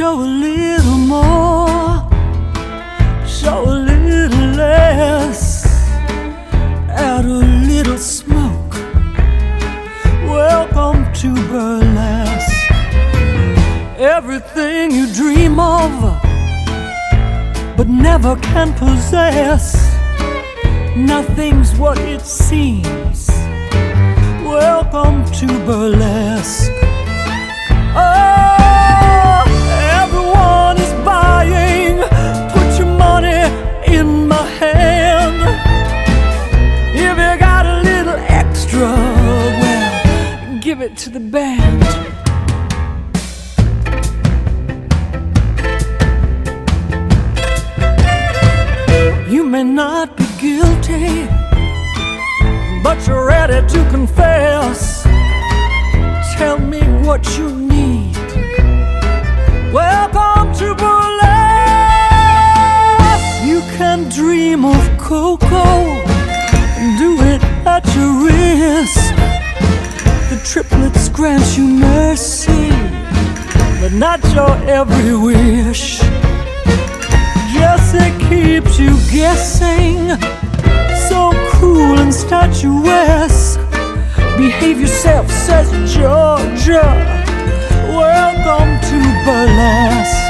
show a little more, show a little less, add a little smoke. Welcome to burlesque. Everything you dream of, but never can possess. Nothing's what it seems. Welcome to burlesque. Oh, it to the band. You may not be guilty, but you're ready to confess. Tell me what you need. Welcome to burlesque. You can dream of cocoa and do it at your risk. Triplets grant you mercy, but not your every wish. It keeps you guessing. So cruel and statuesque. Behave yourself, says Georgia. Welcome to burlesque.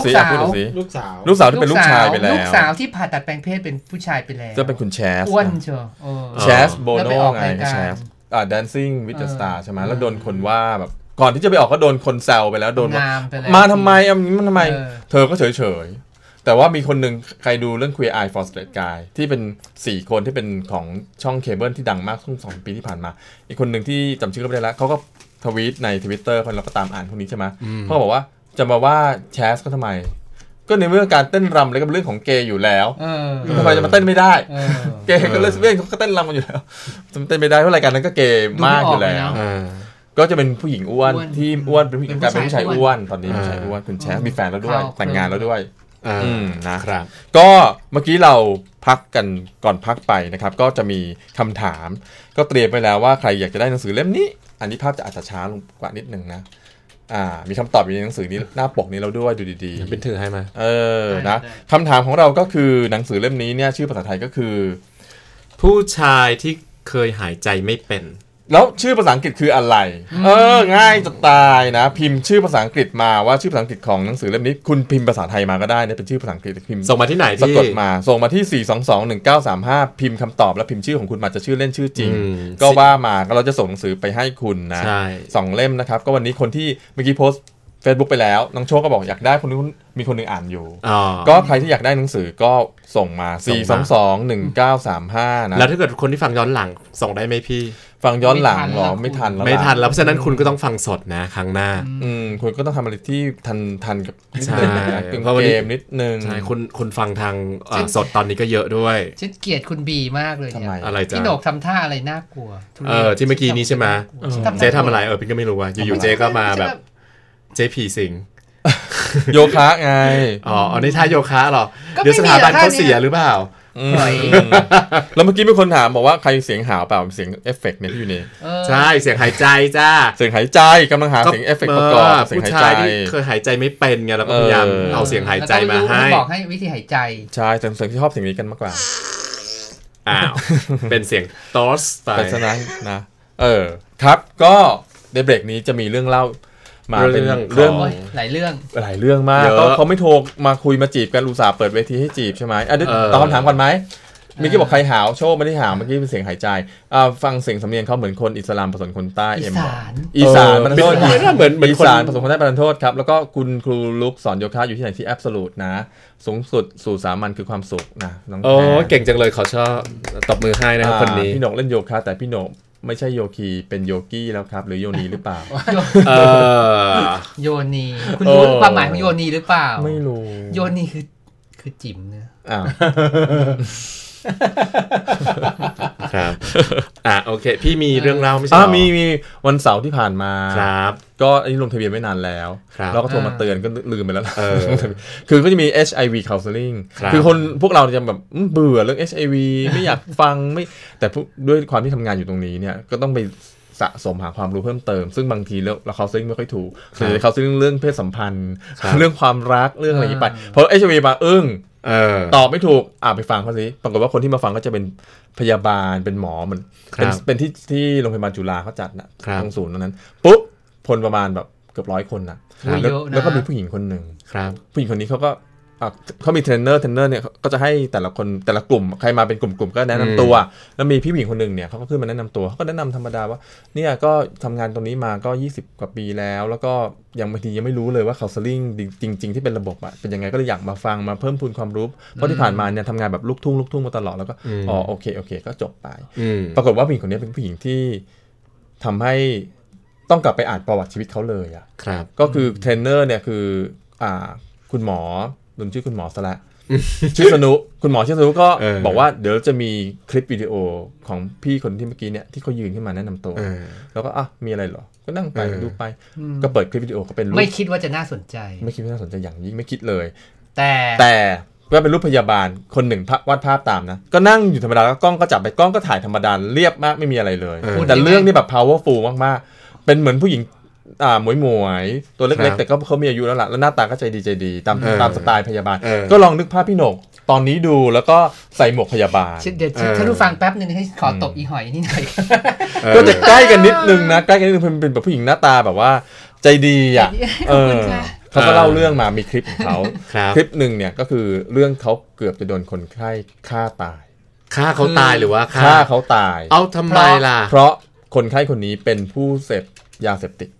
ลูกสาวพูดหน่อยสิลูกสาวลูกสาวที่เป็นลูกชายไปแล้ลูวกสาวที่ผ่าตัดแปลงเพศเป็นผู้ชายไปแล้วก็เป็นคุณแชสอ้วนเชียวเออแชสโบแล้วโนไปออกไงรายการแชสอ่า Dancing with the เออ Star ใช่ไหมแล้วโดนคนว่าแบบก่อนที่จะไปออกก็โดนคนแซวไปแล้วโดนว่างามไปแล้วมาทำไมเอาอย่างนี้มันทำไมเออเธอก็เฉยเฉยๆแต่ว่ามีคนหนึ่งใครดูเรื่อง Queer Eye for Straight Guy ที่เป็น 4 คนที่เป็นของช่องเคเบิลที่ดังมากช่วงสองปีที่ผ่านมา อีกคนหนึ่งที่จำชื่อไม่ได้แล้วเขาก็ทวีตในทวิตเตอร์คนเราก็ตามอ่านพวกนี้ใช่ไหมเขาก็บอกว่า จะมาว่าแชสก็ทำไม ก็ในเมื่อการเต้นรำอะไรก็เป็นเรื่องของเกย์อยู่แล้วเออทำไมจะมาเต้นไม่ได้เออเกย์ก็เลสเบี้ยนเขาก็เต้นรำกันอยู่แล้วจะมาเต้นไม่ได้เพราะรายการนั้นก็เกย์มากอยู่แล้วดูไม่ออกเลยนะอ่าก็จะเป็นผู้หญิงอ้วนอ้วนที่อ้วนเป็นผู้หญิงเป็นกลายเป็นผู้ผู้ชาชายยอ้อ้ววนนตอนนี้ผู้ชายอ้วนคุณแชสมีแฟนแล้วด้วยเข้าแต่งงานแล้วด้วยอ่าอืมนะครับ ก็เมื่อกี้เราพักกันก่อนพักไปนะครับ ก็จะมีคำถาม ก็เตรียมไปแล้วว่าใครอยากจะได้หนังสือเล่มนี้ อันนี้ภาพจะอาจจะช้าลงกว่านิดนึงนะ อ่ามีคำตอบอยู่ในหนังสือนี้หน้าปกนี้เราด้วยดูดีเดี๋ยวเป็นถือให้มาๆเออนะคำถามของเราก็คือหนังสือเล่มนี้เนี่ยชื่อภาษาไทยก็คือ ผู้ชายที่เคยหายใจไม่เป็น แล้วชื่อภาษาอังกฤษคืออะไร เออ ง่ายจะตายนะ พิมพ์ชื่อภาษาอังกฤษมาว่าชื่อภาษาอังกฤษของหนังสือเล่มนี้ คุณพิมพ์ภาษาไทยมาก็ได้นะเป็นชื่อภาษาอังกฤษพิมพ์ส่งมาที่ไหนสะที่กดมาส่งมาที่ 4 2 2 1 9 3 5 พิมพ์คำตอบแล้วพิมพ์ชื่อของคุณมาจะชื่อเล่นชื่อจริงอืมก็ว่ามาก็เราจะส่งหนังสือไปให้คุณนะใช่สองเล่มนะครับ ก็วันนี้คนที่เมื่อกี้โพสต์ Facebook ไปแล้ว น้องโชคก็บอกอยากได้คนนู้นมีคนหนึ่งอ่านอยู่อ๋อก็ใครที่อยากได้หนังสือก็ส่งมาส่ง4มา2 2 1 9 3 5 นะ แล้วถ้าเกิดคนที่ฟังย้อนหลังส่งได้ไหมพี่ ฟังย้อนหลังเหรอ ไม่ไม่ทัทันนแล้วแล้ว ไม่ทันล่ะแล้วเพราะฉะนั้นคุณก็ต้องฟังสดนะครั้งหน้า อืมคุณก็ต้องทำอะไรที่ทันทันกับนิดใช่นึงนะกึ่งเพราะวันเกนี้มนิดนึงใช่คุณคุณฟังทางเอ่อจริงสดตอนนี้ก็เยอะด้วยฉันเกลียดคุณบีมากเลยทำเนี่ไมยอะไรจ้ะพี่โหนกทำท่าอะไรน่ากลัวทุรศเออที่เมื่อกี้นี้ใช่ไหมฉันเจ๊ทำอะไรเออพี่ก็ไม่รู้ว่าอยู่ๆเจ๊ก็มาแบบ เจ๊ผีสิงโยคะไง อ๋ออันนี้ท่าโยคะเหรอก็ไม่เดี๋ยวสถาบันมีอะท่าเขาเสียเนี่ยหรือเปล่าอืมแล้วเมื่อกี้มีคนถามบอกว่าใครเสียงหาวเปล่าเสียงเอฟเฟกต์เนี่ยที่อยู่ในเออใช่เสียงหายใจจ้าเสียงหายใจกำลังหาเสียงเอฟเฟกต์ประกอบเสียงผู้หายชาใจยที่เคยหายใจไม่เป็นไงเราก็พยายามเออเอาเสียงหายใจแล้วมาก็ให้บอกให้วิธีหายใจใช่แต่เสียงที่ชอบเสียงนี้กันมากกว่าอ้าวเป็นเสียงตอสไปเป็นฉะนั้นนะเออครับก็ในเบรกนี้จะมีเรื่องเล่า มาเป็นเรื่องของเรื่องโอ้ยหลายเรื่องหลายเรื่องมากเยอะก็เขาไม่โทรมาคุยมาจีบกันอุตส่าห์เปิดเวทีให้จีบใช่ไหมอะเดี๋ยวเออตอบคำถามก่อนไหมเมื่อกี้บอกใครหาวโชว์ไม่ได้หาวเมื่อกี้เป็นเสียงหายใจอ่าฟังเสียงสำเนียงเขาเหมือนคนอิสลามผสมคนใต้อีเอ็มสานอีสานเออประทานโทษเป็นเหมือนเหมือนอีคนสานผสมคนใต้ประทานโทษครับ แล้วก็คุณครูลุกสอนโยคะอยู่ที่ไหนที่แอบสูตนะ สูงสุดสู่สามัญคือความสุขนะน้องโอ้แพรเก่งจังเลยขอชอบตบมือให้นะครับอ่าคนนี้พี่หนกเล่นโยคะแต่พี่หนก ไม่ใช่โยคีเป็นโยกี้แล้วครับ หรือโยนีหรือเปล่าเออโยนีคุณรู้เออความหมายของโยนีหรือเปล่า ไม่รู้โยนีคือคือจิ๋มเนื้ออ้าว ครับอะโอเค พี่มีเรื่องเล่าไม่ใช่อ่าเหรอมีมีวันเสาร์ที่ผ่านมาครับ ก็อันนี้ลงทะเบียนไม่นานแล้วครับเราก็โทรมาเตือนก็ลืมไปแล้วเออคือก็จะมี HIV counseling ครับคือคนพวกเราจะแบบอืมเบื่อเรื่อง HIV ไม่อยากฟังไม่แต่พวกด้วยความที่ทำงานอยู่ตรงนี้เนี่ยก็ต้องไปสะสมหาความรู้เพิ่มเติม ซึ่งบางทีเราเรา counseling ไม่ค่อยถูกส่วนใหญ่ counseling เรื่องเพศสัมพันธ์ครับเรื่องความรักเรื่องอะไรอย่างนี้ไปพอ HIV มาอึ้งเออ ตอบไม่ถูกอ่าไปฟังเขาสิปรากฏว่าคนที่มาฟังก็จะเป็นพยาบาลเป็นหมอเหมือนครับเป็นเป็นที่ที่โรงพยาบาลจุฬาเขาจัดนะครับตรงศูนย์ตรงนั้นปุ๊บคนประมาณแบบเกือบร้อยคนนะครับแล้วเยอะนะแล้วก็มีผู้หญิงคนหนึ่งครับผู้หญิงคนนี้เขาก็อะ เขามี trainer trainer เนี่ยก็จะให้แต่ละคนแต่ละกลุ่มใครมาเป็นกลุ่มๆก็แนะนำตัว แล้วมีพี่ผู้หญิงคนหนึ่งเนี่ยเขาก็ขึ้นมาแนะนำตัวเขาก็แนะนำธรรมดาว่าเนี่ยก็ทำงานตรงนี้มาก็ 20 กว่าปีแล้ว แล้วก็ยังบางทียังไม่รู้เลยว่า counseling จริง ๆ ที่เป็นระบบอะเป็นยังไงก็เลยอยากมาฟังมาเพิ่มพูนความรู้ เพราะที่ผ่านมาเนี่ยทำงานแบบลูกทุ่งลูกทุ่งมาตลอดแล้วก็อืมอ๋อโอเคโอเค ก็จบไปอืมปรากฏว่าผู้หญิงคนนี้เป็นผู้หญิงที่ทำให้ต้องกลับไปอ่านประวัติชีวิตเขาเลยอะครับก็คือเทรนเนอร์เนี่ยคืออ่าคุณหมอ ลืมชื่อคุณหมอซะละชื่อสนุคุณหมอชื่อสนุก็เออบอกว่าเดี๋ยวจะมีคลิปวิดีโอของพี่คนที่เมื่อกี้เนี่ยที่เขายืนขึ้นมาแนะนำตัวเออแล้วก็อะมีอะไรเหรอ ก็นั่งไปเออดูไป ก็เปิดคลิปวิดีโอก็เป็นรูปไม่คิดว่าจะน่าสนใจ ไม่คิดว่าน่าสนใจอย่างยิ่งไม่คิดเลย แต่แต่ก็เป็นรูปพยาบาลคนหนึ่งภาพวาดภาพตามนะ ก็นั่งอยู่ธรรมดาแล้วกล้องก็จับไปกล้องก็ถ่ายธรรมดาเรียบมากไม่มีอะไรเลยเออแต่เรื่องนี่แบบ powerful มากๆเป็นเหมือนผู้หญิง อ่าหมวยหมวยๆตัวครัเล็กบๆแต่ก็เขามีอายุแล้วล่ะ แล้วหน้าตาก็ใจดีใจดีตามเออตามสไตล์พยาบาลเออก็ลองนึกภาพพี่โหนกตอนนี้ดูแล้วก็ใส่หมวกพยาบาล เดี๋ยวเออท่านผู้ฟังแป๊บหนึ่งให้ขอตบอีหอยนี่หน่อยเออก็จะใกล้กันนิดนึงนะ ใกล้กันนิดนึงเป็นเป็นแบบผู้หญิงหน้าตาแบบว่า ใจดีอะใจดีเอขอบคุอณค่ะเขาก็เล่าเรื่องมามีคลิปของเขาครับคลิปหนึ่งเนี่ยก็คือเรื่องเขาเกือบจะโดนคนไข้ฆ่าตายฆ่าเขาตายหรือว่าฆ่าฆ่าเขาตาย เอาทำไมล่ะ เพราะคนไข้คนนี้เป็นผู้เสพยาเสพติดเออ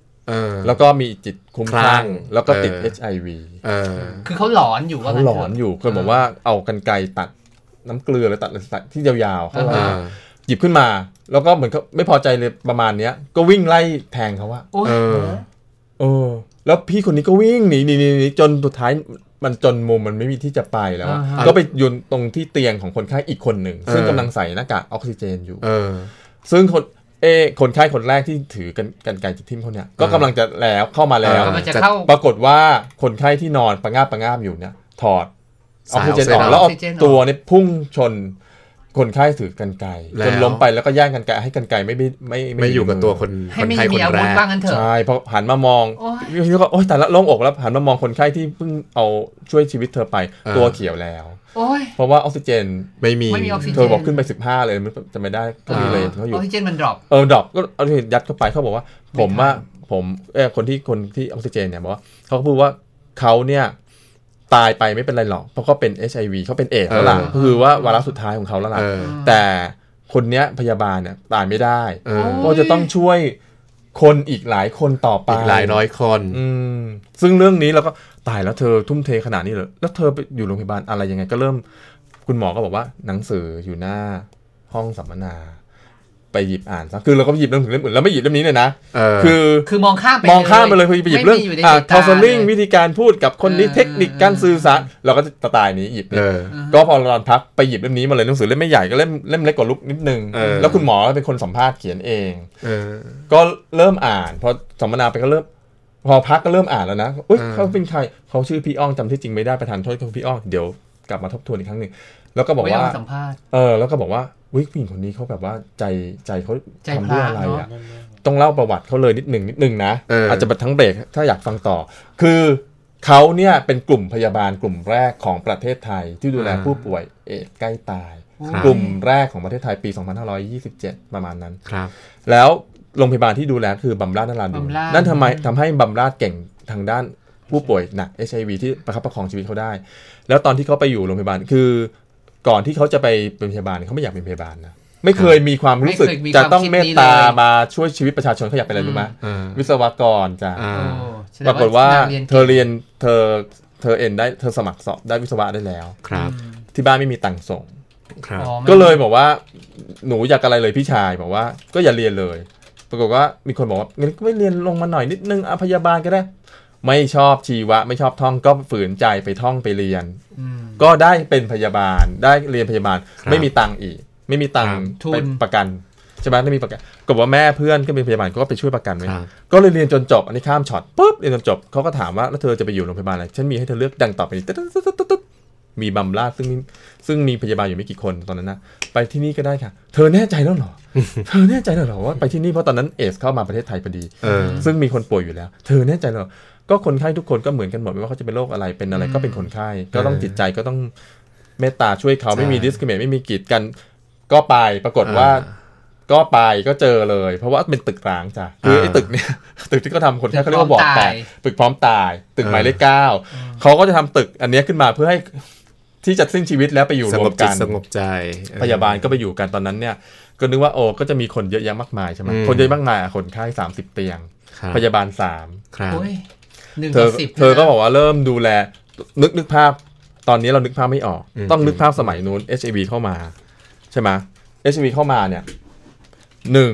แล้วก็มีจิตคุ้มคคลั่ลั่งงแล้วก็ติดเออ HIV เออคือเขาหลอนอยู่ว่าเขางั้หลถะอนอยู่คนบอกว่าเอากันไกรตัดน้ำเกลือหรือตัดอะไรสักที่ยาวๆเข้ามาอ่าหยิบขึ้นมา แล้วก็เหมือนเขาไม่พอใจเลยประมาณเนี้ย ก็วิ่งไล่แทงเขาว่าโอ้ยเออเออ แล้วพี่คนนี้ก็วิ่งหนีหนีหนีหนีจนสุดท้ายมันจนมุมมันไม่มีที่จะไปแล้วอะอ่าฮะก็ไปยืนตรงที่เตียงของคนไข้อีกคนหนึ่ง ซึ่งเออกำลังใส่หน้ากากออกซิเจนอยู่เออซึ่งคน เออคนไข้คนแรกที่ถือกันกันไกรจิตทิมเขาเนี่ยก็กำลังจะแล้วเข้ามาแล้วเออมันจะเข้าปรากฏว่าคนไข้ที่นอนประงาบประงาบอยู่เนี่ยถอดออกซิเจนสายอออกซิเจนอกแล้วเอาออกซิเจนออกตัวเนี่ยพุ่งชน คนไข้ถือกันไกรแล้วจนล้มไปแล้วก็แย่งกันไกรให้กันไกรไม่ไม่ไม่ไม่อยู่กับตัวคนให้คนไม่ไข้คมีนอาแรวุธกบ้างกันเถอะใช่พอหันมามองโอ้ยพี่ก็โอ๊ยแต่ละโล่งอกแล้วหันมามองคนไข้ที่เพิ่งเอาช่วยชีวิตเธอไปเออตัวเขียวแล้วโอ้ยเพราะว่าออกซิเจนไม่มีไม่มีออกซิเจนเธอบอกขึ้นไป 15 เลยมันจะไม่ได้ก็มีเลยอ่าเขาออยู่อกซิเจนมันดรอปเออดรอปก็เอาที่ยัดเข้าไปเขาบอกว่า ผมไม่ทันว่าผมเออคนที่คนที่ออกซิเจนเนี่ยบอกว่าเขาก็พูดว่าเขาเนี่ย ตายไปไม่เป็นไรหรอกเพราะเขาเป็น HIV เขาเป็นเอดส์แล้วล่ะเออก็คือว่าวาระสุดท้ายของเขาแล้วล่ะเออแต่คนเนี้ยพยาบาลเนี่ยตายไม่ได้เออเพราะจะต้องช่วยคนอีกหลายคนต่อไปอีกหลายร้อยคนอืมซึ่งเรื่องนี้เราก็ตายแล้วเธอทุ่มเทขนาดนี้เลยแล้วเธอไปอยู่โรงพยาบาลอะไรยังไงก็เริ่ม คุณหมอก็บอกว่าหนังสืออยู่หน้าห้องสัมมนา ไปหยิบอ่านซะคือเราก็หยิบเรื่องถึงเล่มอื่นแล้วไม่หยิบเล่มนี้เลยนะเออคือคือมองข้ามไปมองข้ามไปเลยคือไปหยิบเรื่องไม่มีอยู่ในอ่าสายตา counseling เลยวิธีการพูดกับคนนี้เออเทคนิคการสื่อสารเราก็จะสไตล์นี้หยิบเอเนี่ยอก็พอตอนพักไปหยิบเล่มนี้มาเลยหนังสือเล่มไม่ใหญ่ก็เล่มเล่มเล็กกว่าลุกนิดนึงเออแล้วคุณหมอเป็นคนสัมภาษณ์เขียนเองเออก็เริ่มอ่านพอสัมมนาไปก็เริ่มพอพักก็เริ่มอ่านแล้วนะอุ้ยอ่าเขาเป็นใครเขาชื่อพี่อ้องจำที่จริงไม่ได้ประธานโทษเขาพี่อ้องเดี๋ยวกลับมาทบทวนอีกครั้งหนึ่ง แล้วก็บอกไว้ว่าเอามาสัมภาษณ์เออแล้วก็บอกว่าวิผู้หญิงคนนี้เขาแบบว่าใจใจเขาใจทำด้วยพระอะไรเนอะอะต้องเล่าประวัติเขาเลยนิดหนึ่งนิดหนึ่งนะเออออาจจะมาทั้งเบรกถ้าอยากฟังต่อ คือเขาเนี่ยเป็นกลุ่มพยาบาลกลุ่มแรกของประเทศไทยที่ดูแลผู้ป่วยเอดส์ใกล้ตายครับกลุ่มแรกของประเทศไทยปี 2527 ประมาณนั้นครับ แล้วโรงพยาบาลที่ดูแลคือบำราศนราดูนบำราศนั่นทำไมทำให้บำราศเก่งทางด้านผู้ป่วยหนัก HIV ที่ประคับประคองชีวิตเขาได้ แล้วตอนที่เขาไปอยู่โรงพยาบาลคือ ก่อนที่เขาจะไปเป็นพยาบาลเขาไม่อยากเป็นพยาบาลนะไม่เคยมีความรู้สึกไม่เคยมีจะต้องความคิดเมตนี้ตาเลยมาช่วยชีวิตประชาชนเขาอยากเป็นอะไรรู้ไหมอ่าวิศวกรจ้ะอ่าโอ้แสดงปรากฏว่านงเธอเรียนเธอเธอเอ็นได้เธอสมัครสอบได้วิศวะได้แล้วครับ ที่บ้านไม่มีตังค์ส่งครับอ๋อไม่ก็เลยบอกว่าหนูอยากอะไรเลยพี่ชายบอกว่า ก็อย่าเรียนเลย ปรากฏว่ามีคนบอกว่างั้นก็ไม่เรียนลงมาหน่อยนิดนึงอะพยาบาลก็ได้ ไม่ชอบชีวะ ไม่ชอบท่องก็ฝืนใจไปท่องไปเรียนอืมก็ได้เป็นพยาบาลได้เรียนพยาบาลครับไม่มีตังค์อีก ไม่มีตังค์ครับทุนไปประกันใช่ไหมไม่มีประกันก็บอกว่าแม่เพื่อนก็เป็นพยาบาลก็ไปช่วยประกันไว้ครับก็เลยเรียนจนจบอันนี้ข้ามช็อตปุ๊บเรียนจนจบเขาก็ถามว่าแล้วเธอจะไปอยู่โรงพยาบาลอะไรฉันมีให้เธอเลือกดังต่อไปนี้ตึ๊ดตึ๊ดตึ๊ดตึ๊ดตึ๊ด มีบำราศซึ่งมีซึ่งมีพยาบาลอยู่ไม่กี่คนตอนนั้นนะไปที่นี่ก็ได้ค่ะ เธอแน่ใจแล้วเหรอ เธอแน่ใจแล้วเหรอว่าไปที่นี่เพราะตอนนั้นเอสเข้ามาประเทศไทยพอดีเออซึ่งมีคนป่วยอยู่แล้ว เธอแน่ใจเหรอก็คนไข้ทุกคนก็เหมือนกันหมดไม่ว่าเขาจะเป็นโรคอะไรเป็นอะไรก็เป็นคนไข้ก็ต้องจิตใจก็ต้องเมตตาช่วยเขาไม่มีใช่ดิสคริเมตไม่มีกีดกัน ก็ไปปรากฏว่าก็ไปก็เจอเลย เพราะว่าเป็นตึกร้างจ้ะคือไอ้อ่าตึกเนี่ยตึกที่เขาทำคนไข้เขาเรียกว่าบอร์ดตึกพร้อมแตตากยตึกพร้อมตาย ตึกเออหมายเลขเก้าเขาก็จะทำตึกอันเนี้ยขึ้นมาเพื่อให้ ที่จะสิ้นชีวิตแล้วไปอยู่สรงวบมจิตกันสงบใจเออพยาบาลก็ไปอยู่กันตอนนั้นเนี่ย ก็นึกว่าโอ้ก็จะมีคนเยอะแยะมากมายใช่ไหมอืมคนเยอะมากมายอะคนไข้สามสิบเตียงครับพยาบาลสามครับโอ้ยหนึ่งเธต่ออสิบเธอก็นะบอกว่าเริ่มดูแลนึกนึกภาพ ตอนนี้เรานึกภาพไม่ออกอืมต้องนึกภาพสมัยนู้น HIV เข้ามา ใช่ไหม HIV เข้ามาเนี่ยหนึ่ง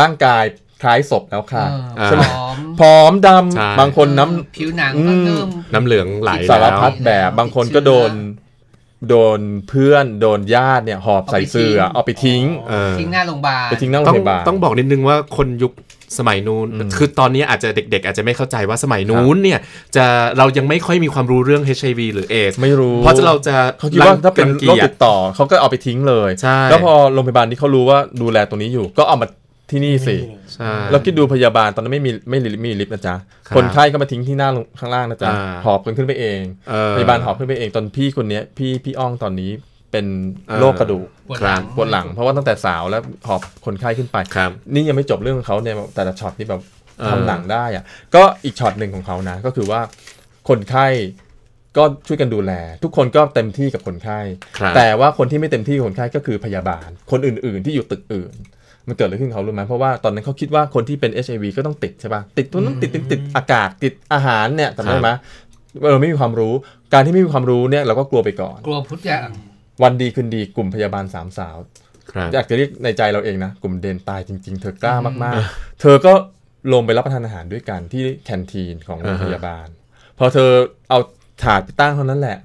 ร่างกายคล้ายศพแล้วค่ะเออใช่ไหมพร้อมผอมดใช่ำบางคนน้ผิวหนังอืก็มเริ่มน้ำเหลืองไหลำสารแล้วพัดแบบบางคนก็โดน โดนเพื่อนโดนญาติเนี่ยหอบใส่เสื้อเอาไปทิ้งเออทิ้งหน้าโรงพยาบาลไปทิ้งหน้าโรต้องพยาบาลต้องบอกนิดนึงว่าคนยุคสมัยนู้นอืมคือตอนนี้อาจจะเด็ก ๆ อาจจะไม่เข้าใจว่าสมัยนู้นเนี่ยจะเรายังไม่ค่อยมีความรู้เรื่อง HIV หรือ AIDS ไม่รู้ เพราะจะเราจะเขาคิดว่าถ้าเป็นรังโรคกียจโรคติดต่อเขาก็เอาไปทิ้งเลยใช่แล้วพอโรงพยาบาลที่เขารู้ว่าดูแลตรงนี้อยู่ก็เอามา ที่นี่สิใช่แล้วคิดดูพยาบาลตอนนั้นไม่มีไม่มีมีลิฟต์นะจ๊ะครับคนไข้ก็มาทิ้งที่หน้าลงข้างล่างนะจ๊ะอ่าหอบกันขึ้นไปเองเออพยาบาลหอบขึ้นไปเองตอนพี่คนเนี้ยพี่พี่อ้องตอนนี้เป็นเออโรคกระดูกปวดหลังปวดหลัง เพราะว่าตั้งแต่สาวแล้วหอบคนไข้ขึ้นไปครับนี่ยังไม่จบเรื่องของเขาเนี่ยแต่ละช็อตนี่แบบเออทำหนังได้อะก็อีกช็อตหนึ่งของเขานะ ก็คือว่าคนไข้ก็ช่วยกันดูแล ทุกคนก็เต็มที่กับคนไข้ครับแต่ว่าคนที่ไม่เต็มที่กับคนไข้ก็คือพยาบาล คนอื่น ๆ ที่อยู่ตึกอื่น มันเกิดอะไรขึ้นกับเขารู้ไหมเพราะว่าตอนนั้นเขาคิดว่าคนที่เป็น HIV ก็ต้องติดใช่ป่ะติดตัวนั้นติดติดติดอากาศติดอาหารเนี่ยจำได้ไหมเราไม่มีความรู้ การที่ไม่มีความรู้เนี่ยเราก็กลัวไปก่อน กลัวพุทธอย่างวันดีคืนดีกลุ่มพยาบาลสามสาวครับอยากจะเรียกในใจเราเองนะ กลุ่มเดนตายจริง ๆ เธอกล้ามากๆ เธอก็ลงไปรับประทานอาหารด้วยกันที่แคนทีนของโรงพยาบาล พอเธอเอาถาดไปตั้งเท่านั้นแหละ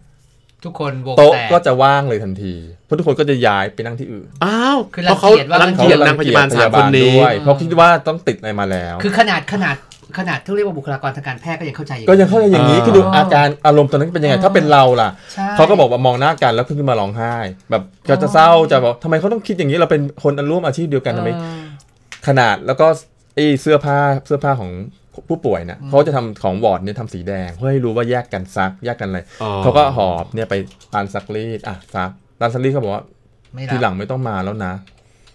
ทุกคนวงโต๊ะแตก ก็จะว่างเลยทันทีเพราะทุกคนก็จะย้ายไปนั่งที่อื่นอ้าวคือเพราะเขารังเกียจว่า รังเกียจนางพยาบาลสามคนนี้ ด้วยเพราะคิดว่าต้องติดอะไรมาแล้ว คือขนาดขนาดขนาดที่เรียกว่าบุคลากรทางการแพทย์ก็ยังเข้าใจอยู่ ก็ยังเข้าใจอย่างนี้อ๋อคือดูอาการอารมณ์ตอนนั้นเป็นยังไง ถ้าเป็นเราล่ะ ใช่ เขาก็บอกว่ามองหน้ากันแล้วขึ้นมาร้องไห้ แบบก็จะเศร้าจะบอกทำไมเขาต้องคิดอย่างนี้เราเป็นคนร่วมอาชีพเดียวกันทำไมเออขนาดแล้วก็ไอ้เสื้อผ้าเสื้อผ้าของ ผู้ป่วยเนี่ยเขาจะทำของวอร์ดเนี่ยทำสีแดงเพื่อให้รู้ว่าแยกกันซักแยกกันอะไรอ๋อเขาก็หอบเนี่ยไปร้านซักรีดอะซักร้านซักรีดเขาบอกว่าไม่รับทีหลังไม่ต้องมาแล้วนะ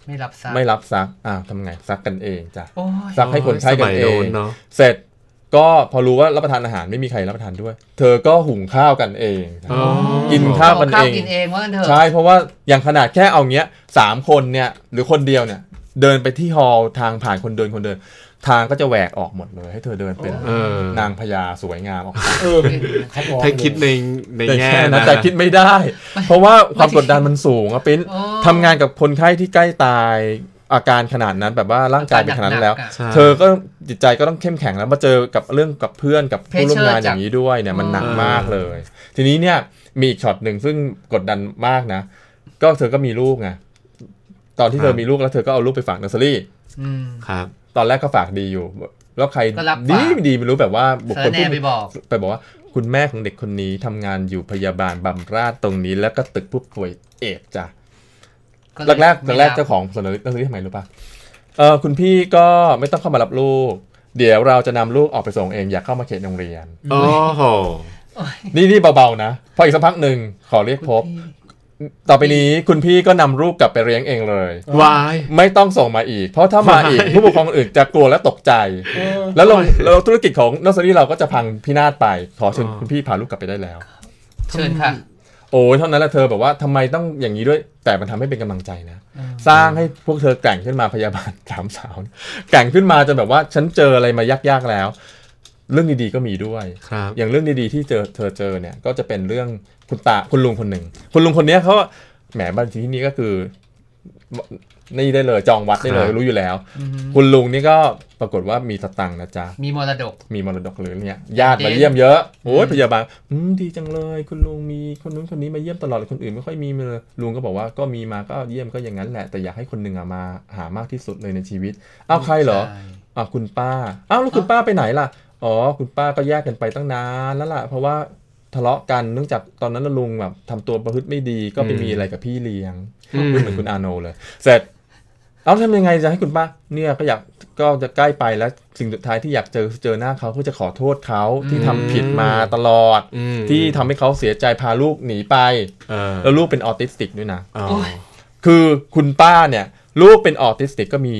ไม่รับซักไม่รับซักอะทำไงซักกันเองจ้ะโอ้ยซักให้คนไข้กันสมัยโน้นเนาะเสร็จก็พอรู้ว่ารับประทานอาหารไม่มีใครรับประทานด้วย เธอก็หุงข้าวกันเองอ๋อกินข้าวกันข้าเอวงกินเองว่างั้นเถอะใช่เพราะว่าอย่างขนาดแค่เอาเงี้ยสามคนเนี่ยหรือคนเดียวเนี่ย เดินไปที่ฮอลล์ทางผ่านคนเดินคนเดิน ทางก็จะแหวกออกหมดเลย ให้เธอเดินเป็นเออนางพญาสวยงามออกมาเออเขาบอกถ้าคิดในในแต่แง่แค่นั้นะนแต่คิดไม่ได้ เพราะว่าความกดดันมันสูงอะปิ้นโอ้ทำงานกับคนไข้ที่ใกล้ตายอาการขนาดนั้นแบบว่าร่างกายเป็นขนาดนั้นแล้วหกๆอะใช่เธอก็จิตใจก็ต้องเข้มแข็งแล้วมาเจอกับเรื่องกับเพื่อนกับผู้ร่วมงาน Pressure อย่างนี้ด้วยเนี่ยมันหนักจากมากเลย ทีนี้เนี่ยมีอีกช็อตหนึ่งซึ่งกดดันมากนะ ก็เธอก็มีลูกไงตอนที่เธอมีลูกแล้วเธอก็เอาลูกไปฝากเนอร์เซอรี่อืมครับ ตอนแรกก็ฝากดีอยู่ แล้วใครก็รับดีฝาก ไม่ดีไม่รู้แบบว่าบุคเซอคลร์แน่ผู้ไปบอก ไปบอกว่า คุณแม่ของเด็กคนนี้ทำงานอยู่พยาบาลบำราศตรงนี้ แล้วก็ตึกผู้ป่วยเอดส์จ้ะก็เลยแรกๆไม่แรกรับๆเจ้าของเสนอเรื่องนี้ทำไมรู้ป่ะเออคุณพี่ก็ไม่ต้องเข้ามารับลูก เดี๋ยวเราจะนำลูกออกไปส่งเองอยากเข้ามาเขตโรงเรียน โอ้โห นี่นี่เบาๆนะ พออีกสักพักหนึ่งขอเรียกพบ ต่อไปนี้คุณพี่ก็นำรูปกลับไปเลี้ยงเองเลยวายไม่ต้องส่งมาอีก เพราะถ้ามาอีกผู้ปกครองอื่นจะกลัวและตกใจ แล้วเราแล้วธุรกิจของนอสซารี่เราก็จะพังพินาศไป ขอเชิญอ๋อคุณพี่พาลูกกลับไปได้แล้ว เชิญค่ะ โอ้ยเท่านั้นแหละเธอแบบว่าทำไมต้องอย่างนี้ด้วย แต่มันทำให้เป็นกำลังใจนะ สร้างให้พวกเธอแกร่งขึ้นมาพยาบาลสามสาวเนี่ยแกร่งขึ้นมาจนแบบว่าฉันเจออะไรมายากๆแล้ว เรื่องดีๆก็มีด้วยครับอย่างเรื่องดีๆที่เจอเธอเจอเนี่ยก็จะเป็นเรื่อง คุณตาคุณลุงคนหนึ่งคุณลุงคนเนี้ยเขาแหมบัญชีที่นี่ก็คือนี่ได้เลยจองวัดได้เลยครับรู้อยู่แล้ว คุณลุงนี่ก็ปรากฏว่ามีสตังค์นะจ๊ะมีมรดก มีมรดกหรือเนี่ยญาติมาเด่นเยี่ยมเยอะโอ้ยพยาบาลอืมดีจังเลย คุณลุงมีคนนู้นคนนี้มาเยี่ยมตลอดเลยคนอื่นไม่ค่อยมีเลยลุงก็บอกว่าก็มีมาก็เยี่ยมก็อย่างนั้นแหละ แต่อยากให้คนหนึ่งอะมาหามากที่สุดเลยในชีวิตอ้าวใครเหรอใช่อะคุณป้าอ้าวแล้วคุณป้าไปไหนล่ะอ๋อคุณป้าก็แยกกันไปตั้งนานแล้วล่ะเพราะว่า ทะเลาะกันเนื่องจากตอนนั้นนะลุงแบบทำตัวประพฤติไม่ดีก็ไปอืมมีอะไรกับพี่เลี้ยงอืมพูดเหมือนคุณอาโนเลย เสร็จเอาทำยังไงจะให้คุณป้าเนี่ยก็อยากก็จะใกล้ไปแล้วสิ่งสุดท้ายที่อยากเจอเจอหน้าเขาก็จะขอโทษเขาที่ทำผิดมาตลอดอืมที่ทำให้เขาเสียใจพาลูกหนีไปเออแล้วลูกเป็นออทิสติกด้วยนะอ๋อโอ้ยคือคุณป้าเนี่ย ลูกเป็นออทิสติกก็มี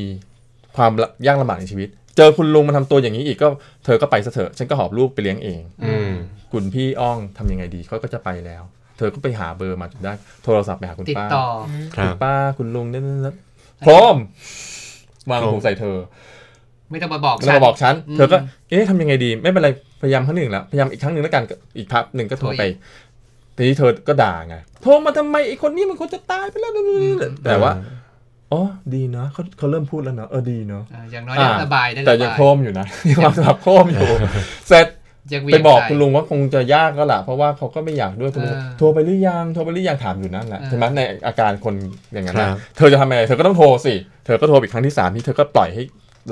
ความยากลำบากในชีวิต เจอคุณลุงมาทำตัวอย่างนี้อีกก็เธอก็ไปซะเถอะฉันก็หอบลูกไปเลี้ยงเอง อืม คุณพี่อ้องทำยังไงดีเขาก็จะไปแล้ว เธอก็ไปหาเบอร์มาจนได้ โทรศัพท์ไปหาคุณติดป้าต่อครัคุบณป้าคุณลุงเนี่ยนั่นพร้อมวางพร้อมหูใส่เธอ ไม่ต้องมาบอกแล้วมาบอกฉันอืมเธอก็ เอ๊ะทำยังไงดี ไม่เป็นไร พยายามครั้งหนึ่งแล้ว พยายามอีกครั้งหนึ่งแล้วกัน อีกพักหนึ่งก็โทรไป ทีนี้เธอก็ด่าไง โทรมาทำไมไอ้คนนี้มันควรจะตายไปแล้ว แต่ว่า อ๋อ ดีนะเขาเขาเริ่มพูดแล้วเนอะเออ ดีเนาะอ่าอย่างน้อยได้ระบายได้แต่ระยังบายโครมอยู่นะยังความสลับโครมอยู่ เสร็จ ยังเหวี่ไปยงบอกใส่คุณลุงว่าคงจะยากก็แหละเพราะว่าเขาก็ไม่อยากด้วยคุณลุงเออโทรไปหรือยังโทรไปหรือยังถามอยู่นั่นแหละเออใช่ไหมในอาการคนอย่างนั้นครันะบเธอจะทำยังไงเธอก็ต้องโทรสิเธอก็โทรอีกครั้งที่สามที่เธอก็ปล่อยให้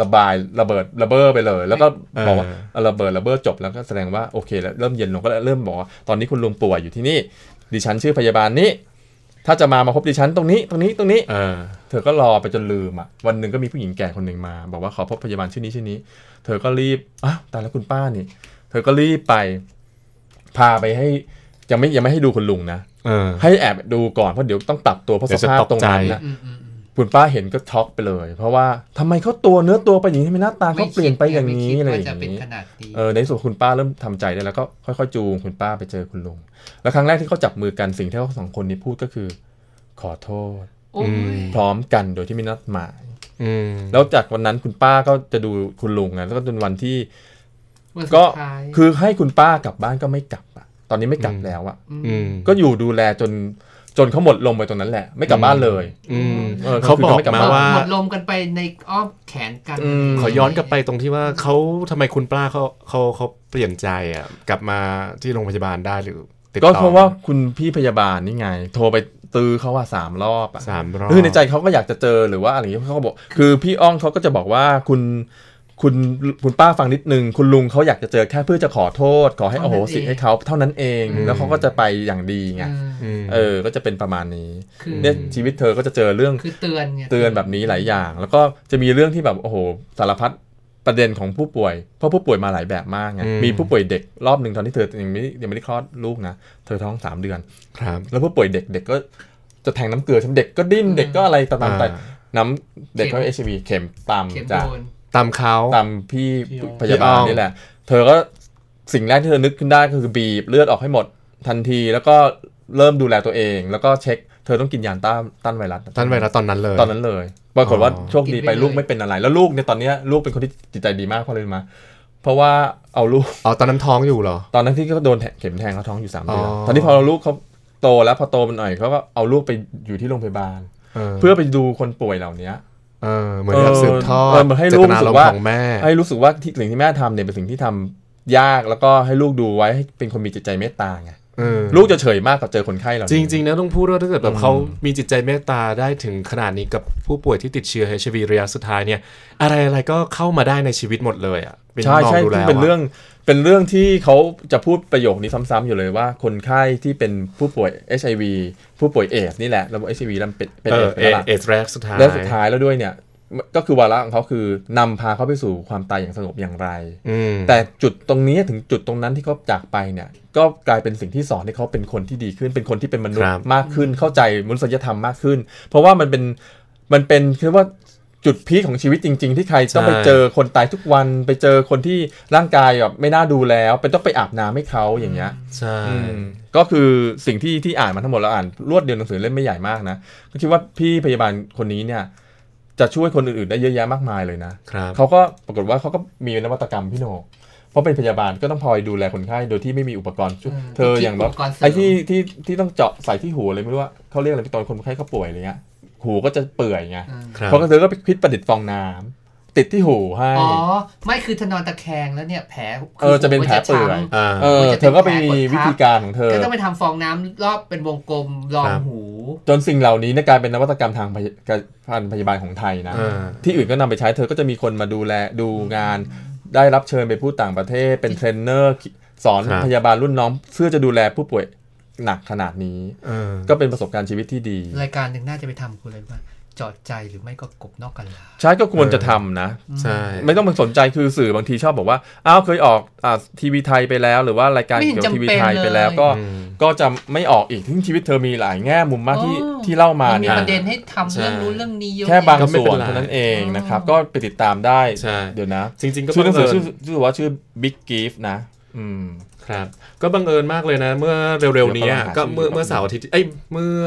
ระบายระเบิดระเบ้อไปเลย แล้วก็บอกว่าเอาระเบิดระเบ้อจบแล้วก็แสดงว่าโอเคแล้วเริ่มเย็นลงก็เริ่มบอกว่าตอนนี้คุณลุงป่วยอยู่ที่นี่ดิฉันชื่อพยาบาลนี้ถ้าจะมามาพบดิฉันตรงนี้ตรงนี้ตรงนี้เออเธอก็รอไปจนลืมอะวันหนึ่งก็มีผู้หญิงแก่คนหนึ่งมา บอกว่าขอพบพยาบาลชื่อนี้ชื่อนี้ เธอก็รีบอ้าวตายแล้วคุณป้านี่ เธอก็รีบไป พาไปให้ยังไม่ยังไม่ให้ดูคุณลุงนะเออให้แอบดูก่อนเพราะเดี๋ยวต้องปรับตัวเพราะเดี๋สยวจะภาพตกตรงนั้นใจนะอืมอืมอืมคุณป้าเห็นก็ช็อกไปเลย เพราะว่าทำไมเขาตัวเนื้อตัวไปอย่างนี้ทำไมหน้าตาเขาเปลี่ยนไปอย่างนี้ไม่อะไรคิดอว่าจะย่างเป็นนี้ขนาดนี้เออในที่สุดคุณป้าเริ่มทำใจได้แล้วก็ค่อยๆจูงคุณป้าไปเจอคุณลุงแล้วครั้งแรกที่เขาจับมือกันสิ่งที่เขาสองคนนี้พูดก็คือ ขอโทษโอ้ยพร้อมกันโดยที่ไม่นัดหมายอืมแล้วจากวันนั้นคุณป้าก็จะดูคุณลุงไงแล้วก็จนวันที่วันสุด ก็ท้ายคือให้คุณป้ากลับบ้านก็ไม่กลับอะตอนนี้ไม่กลับแล้วอะอืมก็อยู่ดูแลจนจนเขาหมดลมไปตรงนั้นแหละ ไม่กลับบ้านเลยอืมเออเขาบอกคือเขาไม่กลับมาบ้านว่าหมดลมกันไปในอ้อมแขนกันอืมขอย้อนกลับไปตรงที่ว่าเขาทำไมคุณป้าเขาเขาเขาเปลี่ยนใจอะ กลับมาที่โรงพยาบาลได้หรือติดก็ต่อเพราะว่าคุณพี่พยาบาลนี่ไง โทรไปตือเขาว่าสามรอบอะสามรอบคือในใจเขาก็อยากจะเจอหรือว่าอะไรอย่างเงี้ยเขาก็บอก คือพี่อ้องเขาก็จะบอกว่าคุณ คุณคุณป้าฟังนิดนึง คุณลุงเขาอยากจะเจอแค่เพื่อจะขอโทษ ขอให้อโหสิให้เขาเท่านั้นเอง แล้วเขาก็จะไปอย่างดีไงอืมเออ ก็จะเป็นประมาณนี้คือเนี่ยชีวิตเธอก็จะเจอเรื่องคือเตือนไงเตือนแบบนี้หลายอย่าง แล้วก็จะมีเรื่องที่แบบโอ้โหสารพัดประเด็นของผู้ป่วย เพราะผู้ป่วยมาหลายแบบมากไงอืมมีผู้ป่วยเด็กรอบหนึ่งตอนที่เธอยังไม่ยังไม่ได้คลอดลูกนะเธอท้องสามเดือนครับแล้วผู้ป่วยเด็กเด็กก็จะแทงน้ำเกลือใช่ไหมเด็กก็ดิ้นเด็กก็อะไรตามๆไปอ่าน้ำเด็กก็เอชวีเข็มตามเข็มจากโดน ตามเขาตามพี่พี่อ้อมพยาบาลพี่อ้อมนี่แหละ เธอก็สิ่งแรกที่เธอนึกขึ้นได้ก็คือบีบเลือดออกให้หมดทันทีแล้วก็เริ่มดูแลตัวเอง แล้วก็เช็คเธอต้องกินยาต้านต้านไวรัสต้านไวรัสตอนนั้นเลย ตอนนั้นเลยปรากฏว่าอ๋อโชคดีไปลูกไม่เป็นอะไร แล้วลูกเนี่ยตอนเนี้ยลูกเป็นคนที่จิตใจดีมากเพราะอะไรรู้ไหมา เพราะว่าเอาลูกอ๋อตอนนั้นท้องอยู่เหรอ ตอนนั้นที่เขาโดนแทงเข็มแทงเขาท้องอยู่สามเดือนอ๋อตอนนี้พอลูกเขาโตแล้วพอโตมันหน่อยเขาก็เอาลูกไปอยู่ที่โรงพยาบาลเออเพื่อไปดูคนป่วยเหล่านี้ เออเหมือนกับสืบทอเอดอเหมือนให้เจลูตกนารู้สึรกมว่าณ์ของแม่ ให้รู้สึกว่าที่สิ่งที่แม่ทำเนี่ยเป็นสิ่งที่ทำยากแล้วก็ให้ลูกดูไว้ให้เป็นคนมีจิตใจเมตตาไงเออลูกจะเฉยมากกว่าเจอคนไข้เหล่าจนี้ริง ๆ นะต้องพูดว่าถ้าเกิดแบบอืมเขามีจิตใจเมตตาได้ถึงขนาดนี้กับผู้ป่วยที่ติดเชื้อ HIV ระยะสุดท้ายเนี่ย อะไรอะไรๆก็เข้ามาได้ในชีวิตหมดเลยอะเป็นใช่มองใช่ดูซึ่แล้งวเป็นอะเรื่อง เป็นเรื่องที่เขาจะพูดประโยคนี้ซ้ำๆอยู่เลยว่า คนไข้ที่เป็นผู้ป่วย HIV ผู้ป่วยเอสนี่แหละระบบ HIV แล้วเป็นเป็นเอเออสเอแล้วล่ะเอสแรกสุดท้ายแล้วสุดท้ายแล้วด้วยเนี่ยก็คือวาระของเขาคือนำพาเขาไปสู่ความตายอย่างสงบอย่างไรอืมแต่จุดตรงนี้ถึงจุดตรงนั้นที่เขาจากไปเนี่ย ก็กลายเป็นสิ่งที่สอนให้เขาเป็นคนที่ดีขึ้น เป็นคนที่เป็นมนุษครัย์บมากขึ้นเข้าใจมนุษยธรรมมากขึ้น เพราะว่ามันเป็นมันเป็นคือว่า จุดพีคของชีวิตจริง ๆ ที่ใครต้องไปเจอคนตายทุกวันไปเจอคนที่ร่างกายแบบไม่น่าดูแล้วเป็นต้องไปอาบน้ำให้เขาอย่างเงี้ยใช่อืมก็คือสิ่งที่ที่อ่านมาทั้งหมดแล้วอ่านรวดเดียวหนังสือเล่มไม่ใหญ่มากนะก็คิดว่าพี่พยาบาลคนนี้เนี่ย จะช่วยคนอื่นๆได้เยอะแยะมากมายเลยนะครับเขาก็ปรากฏว่าเขาก็มีนวัตกรรมพี่โหนกเพราะเป็นพยาบาลก็ต้องพลอยดูแลคนไข้โดยที่ไม่มีอุปกรณ์ช่วยอืมเธออย่างแบบอุปกรณ์เสริมไอ้ที่ที่ที่ต้องเจาะใส่ที่หูอะไรไม่รู้ว่าเขาเรียกอะไรตอนคนไข้เขาป่วยอะไรเงี้ย หูก็จะเปื่อยไงอืมครับเพราะเธอก็ไปคิดประดิษฐ์ฟองน้ำติดที่หูให้ อ๋อ ไม่คือเธอนอนตะแคงแล้วเนี่ยแผลเออจะเป็นแผลเปื่อยอ่าเออเธอก็ไปมีวิธีการของเธอ ก็ต้องไปทำฟองน้ำรอบเป็นวงกลมรองครับหู จนสิ่งเหล่านี้เนี่ยกลายเป็นนวัตกรรมทางพยการพยาบาลของไทยนะอ่าที่อื่นก็นำไปใช้เธอก็จะมีคนมาดูแลดูงาน ได้รับเชิญไปพูดต่างประเทศเป็นเทรนเนอร์สอนครับพยาบาลรุ่นน้องเพื่อจะดูแลผู้ป่วย หนักขนาดนี้เออก็เป็นประสบการณ์ชีวิตที่ดี รายการหนึ่งน่าจะไปทำคุณเลยว่าจอดใจหรือไม่ก็กบนอกกะลาใช่ก็ควรจะทำนะใช่ไม่ต้องมาสนใจคือสื่อบางทีชอบบอกว่าอ้าวเคยออกอ่าทีวีไทยไปแล้ว หรือว่ารายการไม่เห็เกี่นยวกับทีวีไทยจำเป็นไปแล้วเลยก็อืมก็จะไม่ออกอีกที่ชีวิตเธอมีหลายแง่มุมมากที่อ๋อที่เล่ามามันมีเนี่ยประเด็นให้ทำใช่เรื่องนู้นเรื่องนี้เยอะแค่บางก็ไม่ส่เป็วนนไรเท่านั้นเองนะครับอ๋อก็ไปติดตามได้ใช่เดี๋ยวนะ จริงๆก็ชื่อหนังสือบัชื่อเญชื่อว่าชื่อ Big Gift นะ อืม ครับ ก็บังเอิญมากเลยนะ เมื่อเร็วๆนี้อะเดี๋ยวก็กำลังหาเมื่อชื่อเมื่อเสาร์อาทิตย์เอ้ยเมื่อ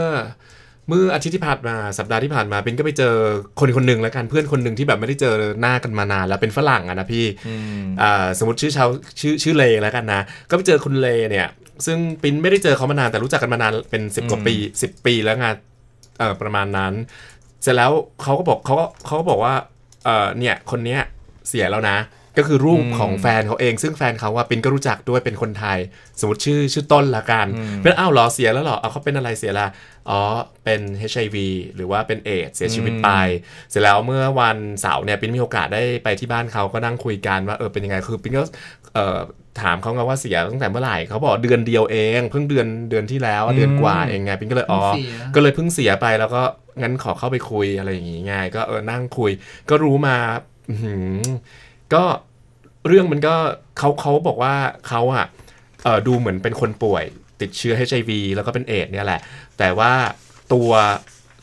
เมื่ออาทิตย์ที่ผ่านมาสัปดาห์ที่ผ่านมาเป็นก็ไปเจอคนคนหนึ่งแล้วกันเพื่อนคนหนึ่งที่แบบไม่ได้เจอหน้ากันมานานแล้วเป็นฝรั่งอะนะพี่อืมอ่าสมมติชื่อชาวชื่อชื่อเลแล้วกันนะ ก็ไปเจอคุณเลเนี่ย ซึ่งปินไม่ได้เจอเขามานานแต่รู้จักกันมานานเป็น10กว่าปี10ปีแล้วงานเอ่อประมาณนั้น เสร็จแล้วเขาก็บอกเขาก็เขาก็บอกว่าเออเนี่ยคนเนี้ยเสียแล้วนะ ก็คือรูปอืมของแฟนเขาเอง ซึ่งแฟนเขาว่าปินก็รู้จักด้วยเป็นคนไทย สมมติชื่อชื่อต้นละกันอืมเป็นอ้าวเหรอเสียแล้วเหรอเอาเขาเป็นอะไรเสียละอ๋อเป็น HIV หรือว่าเป็นเอดส์เสียชีวิตไป เสร็จแล้วเมื่อวันเสาร์เนี่ยปินมีโอกาสได้ไปที่บ้านเขาก็นั่งคุยกันว่าเออเป็นยังไงคือปินก็เอ่อถามเขาไงว่าเสียตั้งแต่เมื่อไหร่เขาบอกเดือนเดียวเอง เพิ่งเดือนเดือนที่แล้วเดือนกว่าเองไงปินก็เลยอ๋อเสียก็เลยเพิ่งเสียไปแล้วก็งั้นขอเข้าไปคุยอะไรอย่างงี้ไงก็เออนั่งคุย ก็รู้มาอื้อหือ ก็เรื่องมันก็เขาเขาบอกว่าเขาอะเออดูเหมือนเป็นคนป่วยติดเชื้อ HIV แล้วก็เป็นเอดส์เนี่ยแหละ แต่ว่าตัว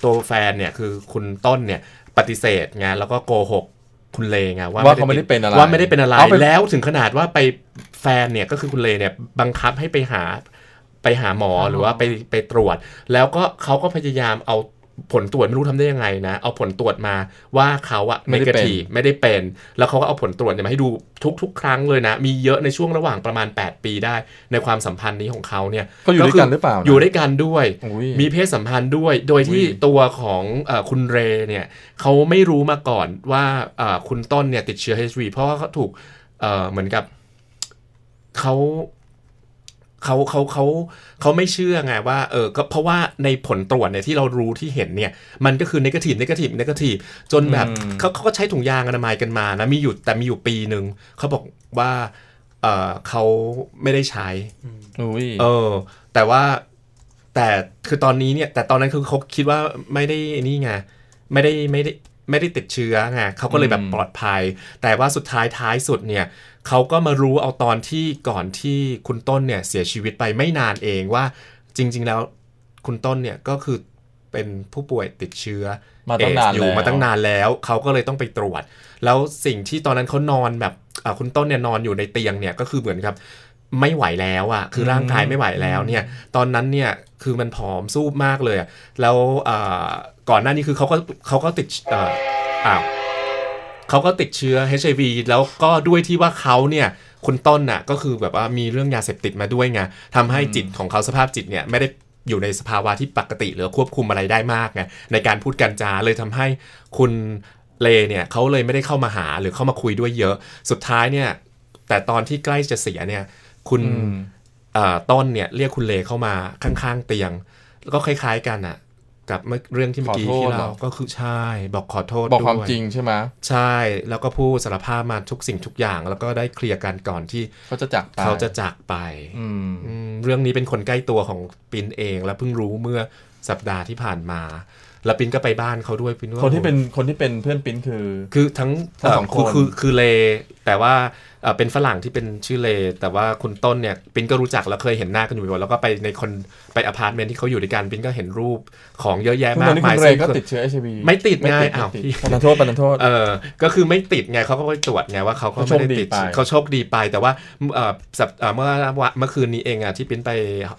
ตัวแฟนเนี่ยคือคุณต้นเนี่ยปฏิเสธไงแล้วก็โกหกคุณเลไงว่าว่าเขาไม่ได้เป็นอะไรว่าไม่ได้เป็นอะไรเอาไปแล้วถึงขนาดว่าไปแฟนเนี่ยก็คือคุณเลเนี่ยบังคับให้ไปหาไปหาหมอหรือว่าไปไปตรวจ แล้วก็เขาก็พยายามเอา ผลตรวจไม่รู้ทำได้ยังไงนะ เอาผลตรวจมาว่าเขาอะไม่ไม่ได้ได้เป็นทีไม่ได้เป็น แล้วเขาก็เอาผลตรวจเนี่ยมาให้ดูทุกๆครั้งเลยนะ มีเยอะในช่วงระหว่างประมาณ 8 ปีได้ ในความสัมพันธ์นี้ของเขาเนี่ยเขาอยู่ด้วยกันหรือเปล่านะอยู่ด้วยกันด้วยอุ้ยมีเพศสัมพันธ์ด้วย โดยที่อุ้ยตัวของเออคุณเรเนี่ยเขาไม่รู้มาก่อนว่าเอ่อคุณต้นเนี่ยติดเชื้อ HIV เพราะว่าเขาถูกเอ่อเหมือนกับเขา เขาเขาเขาเขาไม่เชื่อไงว่าเออก็เพราะว่าในผลตรวจเนี่ยที่เรารู้ที่เห็นเนี่ย มันก็คือเนกาทีฟเนกาทีฟเนกาทีฟจนแบบอืมเขาเขาก็ใช้ถุงยางอนามัยกันมานะมีอยู่แต่มีอยู่ปีหนึ่งเขาบอกว่าเออเขาไม่ได้ใช้อุ้ยเออ แต่ว่าแต่คือตอนนี้เนี่ย แต่ตอนนั้นคือเขาคิดว่าไม่ได้นี่ไงไม่ได้ไม่ได้ ไม่ได้ติดเชื้อไงเขาก็เลยแบบอืมปลอดภัย แต่ว่าสุดท้ายท้ายสุดเนี่ยเขาก็มารู้เอาตอนที่ก่อนที่คุณต้นเนี่ยเสียชีวิตไปไม่นานเองว่าจริง ๆ แล้วคุณต้นเนี่ยก็คือเป็นผู้ป่วยติดเชื้อมาตั้งนานเอสอยู่แล้วมาตั้งนานแล้วเขาก็เลยต้องไปตรวจ แล้วสิ่งที่ตอนนั้นเขานอนแบบอ่าคุณต้นเนี่ยนอนอยู่ในเตียงเนี่ยก็คือเหมือนกับไม่ไหวแล้วอะคือร่างกายไม่ไหวแล้วเนี่ย ตอนนั้นเนี่ยคือมันผอมซูบมากเลยอะแล้วอ่า ก่อนหน้านี้คือเขาก็เขาก็ติดเอ่ออ้าวเขาก็ติดเชื้อ HIV แล้วก็ด้วยที่ว่าเขาเนี่ยคุณต้นน่ะก็คือแบบว่ามีเรื่องยาเสพติดมาด้วยไงทำให้จิตของเขาสภาพจิตเนี่ยไม่ได้อยู่ในสภาวะที่ปกติ หรือควบคุมอะไรได้มากไงในการพูดกันจาเลยทำให้คุณเลเนี่ยเขาเลยไม่ได้เข้ามาหาหรือเข้ามาคุยด้วยเยอะ สุดท้ายเนี่ย แต่ตอนที่ใกล้จะเสียเนี่ย คุณอืมเอ่อต้นเนี่ยเรียกคุณเลเข้ามาข้างๆเตียงแล้วก็คล้าย ๆ กันอะ กับเมื่อเรื่องที่เมื่อกี้ขอโทษที่เหรเราอก็คือใช่บอกขอโทษบอกความด้วยจริงใช่ไหมใช่แล้วก็พูดสารภาพมาทุกสิ่งทุกอย่าง แล้วก็ได้เคลียร์กันก่อนที่เขาจะจากไปเขาจะจากไปอืมอืมเรื่องนี้เป็นคนใกล้ตัวของปินเอง และเพิ่งรู้เมื่อสัปดาห์ที่ผ่านมา แล้วปินก็ไปบ้านเขาด้วยปินว่าคนที่เป็นคนที่เป็นเพื่อนปิ้นคือ คือทั้งทั้งสองเคือคนคือคือเลแต่ว่าเอ่อเป็นฝรั่งที่เป็นชื่อเล แต่ว่าคุณต้นเนี่ยปินก็รู้จักแล้วเคยเห็นหน้ากันอยู่บ่อยๆแล้วก็ไปในคนไปอพาร์ตเมนต์ที่เขาอยู่ด้วยกันปินก็เห็นรูปของเยอะแยะซึ่งมาตอกนนี้มาคุยณเรย์ซึ่ก็งติดเชื้อ HIV ไม่ติดไงไม่ติดอ้าวไม่ติดพี่ปนโทษปนโทษเออก็คือไม่ติดไงเขาก็ไปตรวจไงว่าเขาก็ไม่ได้ติดเขาโชคดีไปเขาโชคดีไปแต่ว่าเอ่อสัปเอ่อเมื่อวันเมื่อคืนนี้เองอะที่ปิ้นไป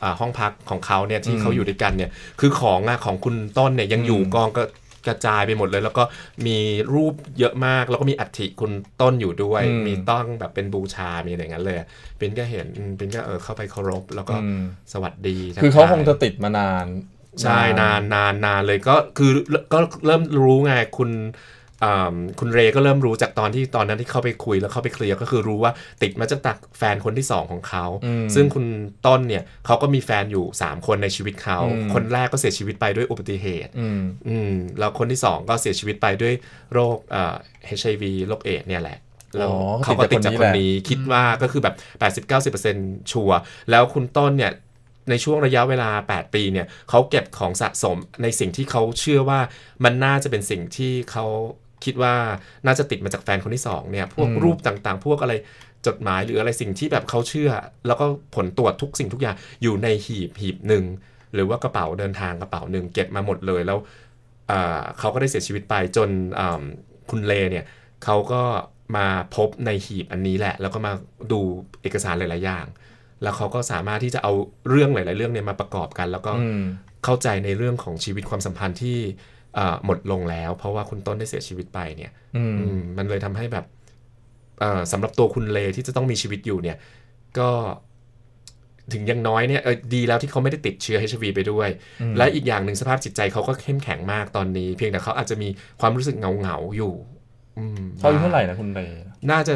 อ่าห้องพักของเขาเนี่ยที่เขาอยู่ด้วยกันเนี่ยคือของอะของคุณต้นเนี่ยยังอยู่กองก็ กระจายไปหมดเลย แล้วก็มีรูปเยอะมาก แล้วก็มีอัฐิคุณต้นอยู่ด้วยอืมมีต้องแบบเป็นบูชา มีอะไรอย่างนั้นเลยปิ้นก็เห็นอืมปิ้นก็เออเข้าไปเคารพ แล้วก็อืมสวัสดีทักคือเขาทยคงจะติดมานาน ใช่นานนานนานเลยก็คือก็เริ่มรู้ไงคุณอ่า คุณเรย์ก็เริ่มรู้จากตอนที่ตอนนั้นที่เข้าไปคุยแล้วเข้าไปเคลียร์ก็คือรู้ว่าติดมาจากตักแฟนคนที่สองของเขาอืมซึ่งคุณต้นเนี่ยเขาก็มีแฟนอยู่ 3 คนในชีวิตเขาอืมคนแรกก็เสียชีวิตไปด้วยอุบัติเหตุอืมอืมแล้วคนที่ 2 ก็เสียชีวิตไปด้วยโรคเอ่อ HIV โรคเอดส์เนี่ยแหละแล้วอ๋อเขาก็ติดจากคนนี้ติดจากคนนี้แหละคิดว่าก็คือแบบ 80-90%ชัวร์แล้วคุณต้นเนี่ยในช่วงระยะเวลา 8 ปีเนี่ยเขาเก็บของสะสมในสิ่งที่เขาเชื่อว่ามันน่าจะเป็นสิ่งที่เขา คิดว่าน่าจะติดมาจากแฟนคนที่สองเนี่ยพวกอืมรูปต่างๆ พวกอะไรจดหมายหรืออะไรสิ่งที่แบบเขาเชื่อ แล้วก็ผลตรวจทุกสิ่งทุกอย่างอยู่ในหีบหีบหนึ่งหรือว่ากระเป๋าเดินทางกระเป๋าหนึ่งเก็บมาหมดเลยแล้วอ่าเขาก็ได้เสียชีวิตไปจนอ่าคุณเลเนี่ยเขาก็มาพบในหีบอันนี้แหละ แล้วก็มาดูเอกสารหลาย ๆ อย่าง แล้วเขาก็สามารถที่จะเอาเรื่องหลาย ๆ เรื่องเนี่ยมาประกอบกัน แล้วก็อืมเข้าใจในเรื่องของชีวิตความสัมพันธ์ที่อ่า หมดลงแล้ว เพราะว่าคุณต้นได้เสียชีวิตไปเนี่ยอืมอืมมันเลยทำให้แบบเอ่อสำหรับตัวคุณเลที่จะต้องมีชีวิตอยู่เนี่ย ก็ถึงอยังน้อยเนี่ยเออดีแล้วที่เขาไม่ได้ติดเชื้อ HIV ไปด้วย และอีกอย่างหนึ่งสภาพจิตใจเขาก็เข้มแข็งมากตอนนี้ เพียงแต่เขาอาจจะมีความรู้สึกเหงาเหงาๆอยู่อืมเขาอายุเท่าไหร่นะคุณเรย์น่าจะ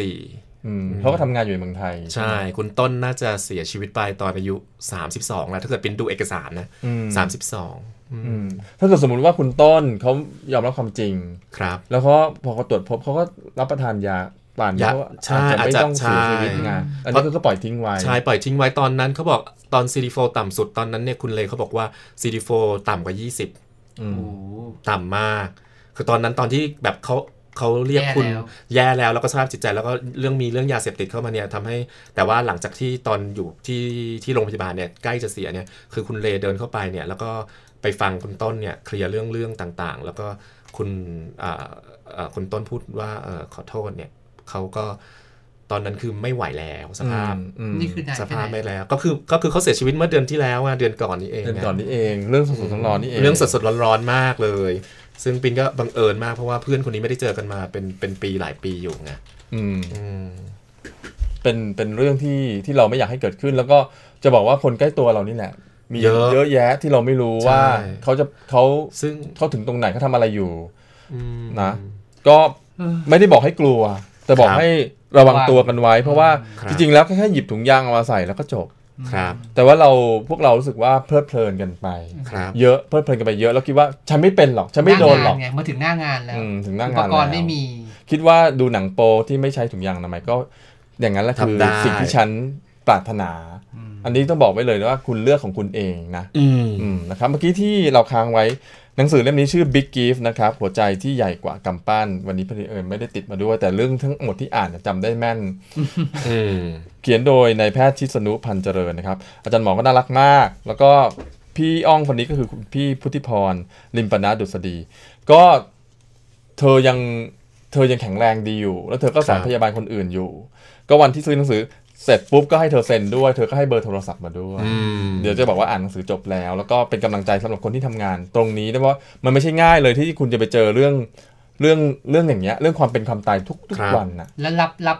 44อืมเขาก็ทำงานอยู่ในเมืองไทย ใช่ คุณต้นน่าจะเสียชีวิตไปตอนอายุ 32แล้วถ้าเกิดเป็นดูเอกสารนะอืม32อืมอืม ถ้าเกิดสมมติว่าคุณต้นเขายอมรับความจริงครับ แล้วเขาพอเขาตรวจพบเขาก็รับประทานยาป่านยาเขาใช่อาจจะไม่อาจจะต้องเสียชีวิตใช่ไงอันนี้ก็ปล่อยทิ้งไว้ใช่ปล่อยทิ้งไว้ตอนนั้นเขาบอกตอน CD4 ต่ำสุดตอนนั้นเนี่ยคุณเลเขาบอกว่า CD4 ต่ำกว่า 20อืมโอ้ต่ำมาก คือตอนนั้นตอนที่แบบเขาเขาเรียกคุณแย่แล้วแย่แล้วแล้วก็สภาพจิตใจแล้วก็เรื่องมีเรื่องยาเสพติดเข้ามาเนี่ยทำให้แต่ว่าหลังจากที่ตอนอยู่ที่ที่โรงพยาบาลเนี่ยใกล้จะเสียเนี่ยคือคุณเลเดินเข้าไปเนี่ยแล้วก็ ไปฟังคุณต้นเนี่ยเคลียร์เรื่องเรื่องต่างๆ แล้วก็คุณอ่าอ่าคุณต้นพูดว่าเออขอโทษเนี่ยเขาก็ตอนนั้นคือไม่ไหวแล้วสภาพอืมนี่คือนานสแค่ภาพไหนไม่แล้ว ก็คือก็คือเขาเสียชีวิตเมื่อเดือนที่แล้วอะเดือนก่อนนี้เองเดือนอะก่อนนี้เอง เรื่องสดๆร้อนๆนี่เองเรื่องสดๆร้อนๆมากเลย ซึ่งปินก็บังเอิญมากเพราะว่าเพื่อนคนนี้ไม่ได้เจอกันมาเป็นเป็นปีหลายปีอยู่ไงอืมอืมเป็นเป็นเรื่องที่ที่เราไม่อยากให้เกิดขึ้น แล้วก็จะบอกว่าคนใกล้ตัวเรานี่แหละ มีเยอะเยอะแยะที่เราไม่รู้ว่าใช่เขาจะเขาซึ่งเขาถึงตรงไหนเขาทำอะไรอยู่อืมนะก็ไม่ได้บอกให้กลัว แต่บอกครับให้ระวังตัวกันไว้ เพราะว่าครับจริงๆแล้วแค่หยิบถุงยางเอามาใส่แล้วก็จบครับ แต่ว่าเราพวกเรารู้สึกว่าเพลิดเพลินกันไปครับเยอะเพลิดเพลินกันไปเยอะแล้วคิดว่าฉันไม่เป็นหรอกฉันไม่โดนหรอกางาไงมาถึงหน้างานแล้วอืมถึงหน้าอุงานปกรณ์แล้วไม่มี คิดว่าดูหนังโปที่ไม่ใช้ถุงยางอนามัยก็ อย่างนั้นแหละคือทำได้สิ่งที่ฉันปรารถนา อันนี้ต้องบอกไว้เลยนะว่าคุณเลือกของคุณเองนะอืมอืมนะครับเมื่อกี้ที่เราค้างไว้หนังสือเล่มนี้ชื่อ Big Gift นะครับ หัวใจที่ใหญ่กว่ากำปั้น วันนี้พอดีเอิญไม่ได้ติดมาด้วย แต่เรื่องทั้งหมดที่อ่านเนี่ยจำได้แม่นอืมเขียนโดยนายแพทย์ชิสนุพันธ์เจริญนะครับ อาจารย์หมอก็น่ารักมาก แล้วก็พี่อ้องคนนี้ก็คือคุณพี่พุทธิพร ลิมปนาดุษฎี ก็เธอยังเธอยังแข็งแรงดีอยู่ แล้วเธอก็สอนครับพยาบาลคนอื่นอยู่ ก็วันที่ซื้อหนังสือ เสร็จปุ๊บก็ให้เธอเซ็นด้วย เธอก็ให้เบอร์โทรศัพท์มาด้วยอืมเดี๋ยวจะบอกว่าอ่านหนังสือจบแล้ว แล้วก็เป็นกำลังใจสำหรับคนที่ทำงาน ตรงนี้นะเพราะมันไม่ใช่ง่ายเลยที่คุณจะไปเจอเรื่องเรื่องเรื่องอย่างเงี้ย เรื่องความเป็นความตายทุกทุกครับวันนะแล้วรับรับ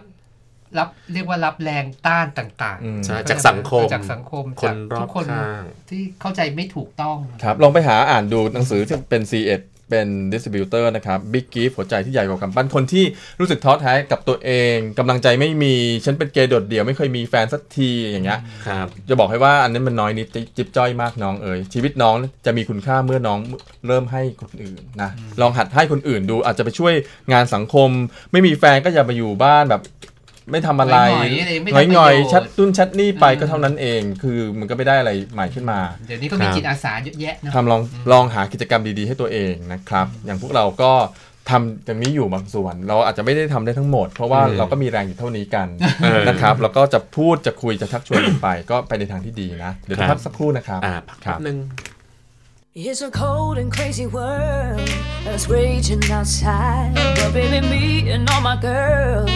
รับเรียกว่ารับแรงต้านต่างอืมใช่จากสังคมจากสังคมจากคนรอบข้างทุกคนที่เข้าใจไม่ถูกต้องครับลองไปหาอ่านดูหนังสือที่เป็น C1 เป็น distributor นะครับ Big Gift หัวใจที่ใหญ่กว่ากำปั้นคนที่รู้สึกท้อแท้กับตัวเองกำลังใจไม่มี ฉันเป็นเกย์โดดเดี่ยวไม่เคยมีแฟนสักทีอย่างเงี้ยครับจะบอกให้ว่าอันนั้นมันน้อยนิดจิ๊บจิ๊บจ้อยมากน้องเอ๋ยชีวิตน้องจะมีคุณค่าเมื่อน้องเริ่มให้คนอื่นนะลองหัดให้คนอื่นดูอาจจะไปช่วยงานสังคม ไม่มีแฟนก็อย่าไปอยู่บ้านแบบ ไม่ทำอะไรหงอยๆอะไรไม่หงอยทำหงอยประโยชน์ชัดตุ้นชัดนี่ไปอืมก็เท่านั้นเอง คือมันก็ไม่ได้อะไรใหม่ขึ้นมา เดี๋ยวนี้ก็มีครับจิตอาสาเยอะแยะเนอะทำลองลองหากิจกรรมดีๆให้ตัวเองนะครับ อย่างพวกเราก็ทำอย่างนี้อยู่บางส่วน เราอาจจะไม่ได้ทำได้ทั้งหมด เพราะว่าอืมเราก็มีแรงอยู่เท่านี้กันเออนะครับแล้วก็จะพูดจะคุยจะทักชวนกันไป ก็ไปในทางที่ดีนะ เดี๋ยวครัจะบพักสักครู่นะครับอ่าพักครัแป๊บบนึง It's a cold and crazy world that's raging outside. But baby, me and all my girls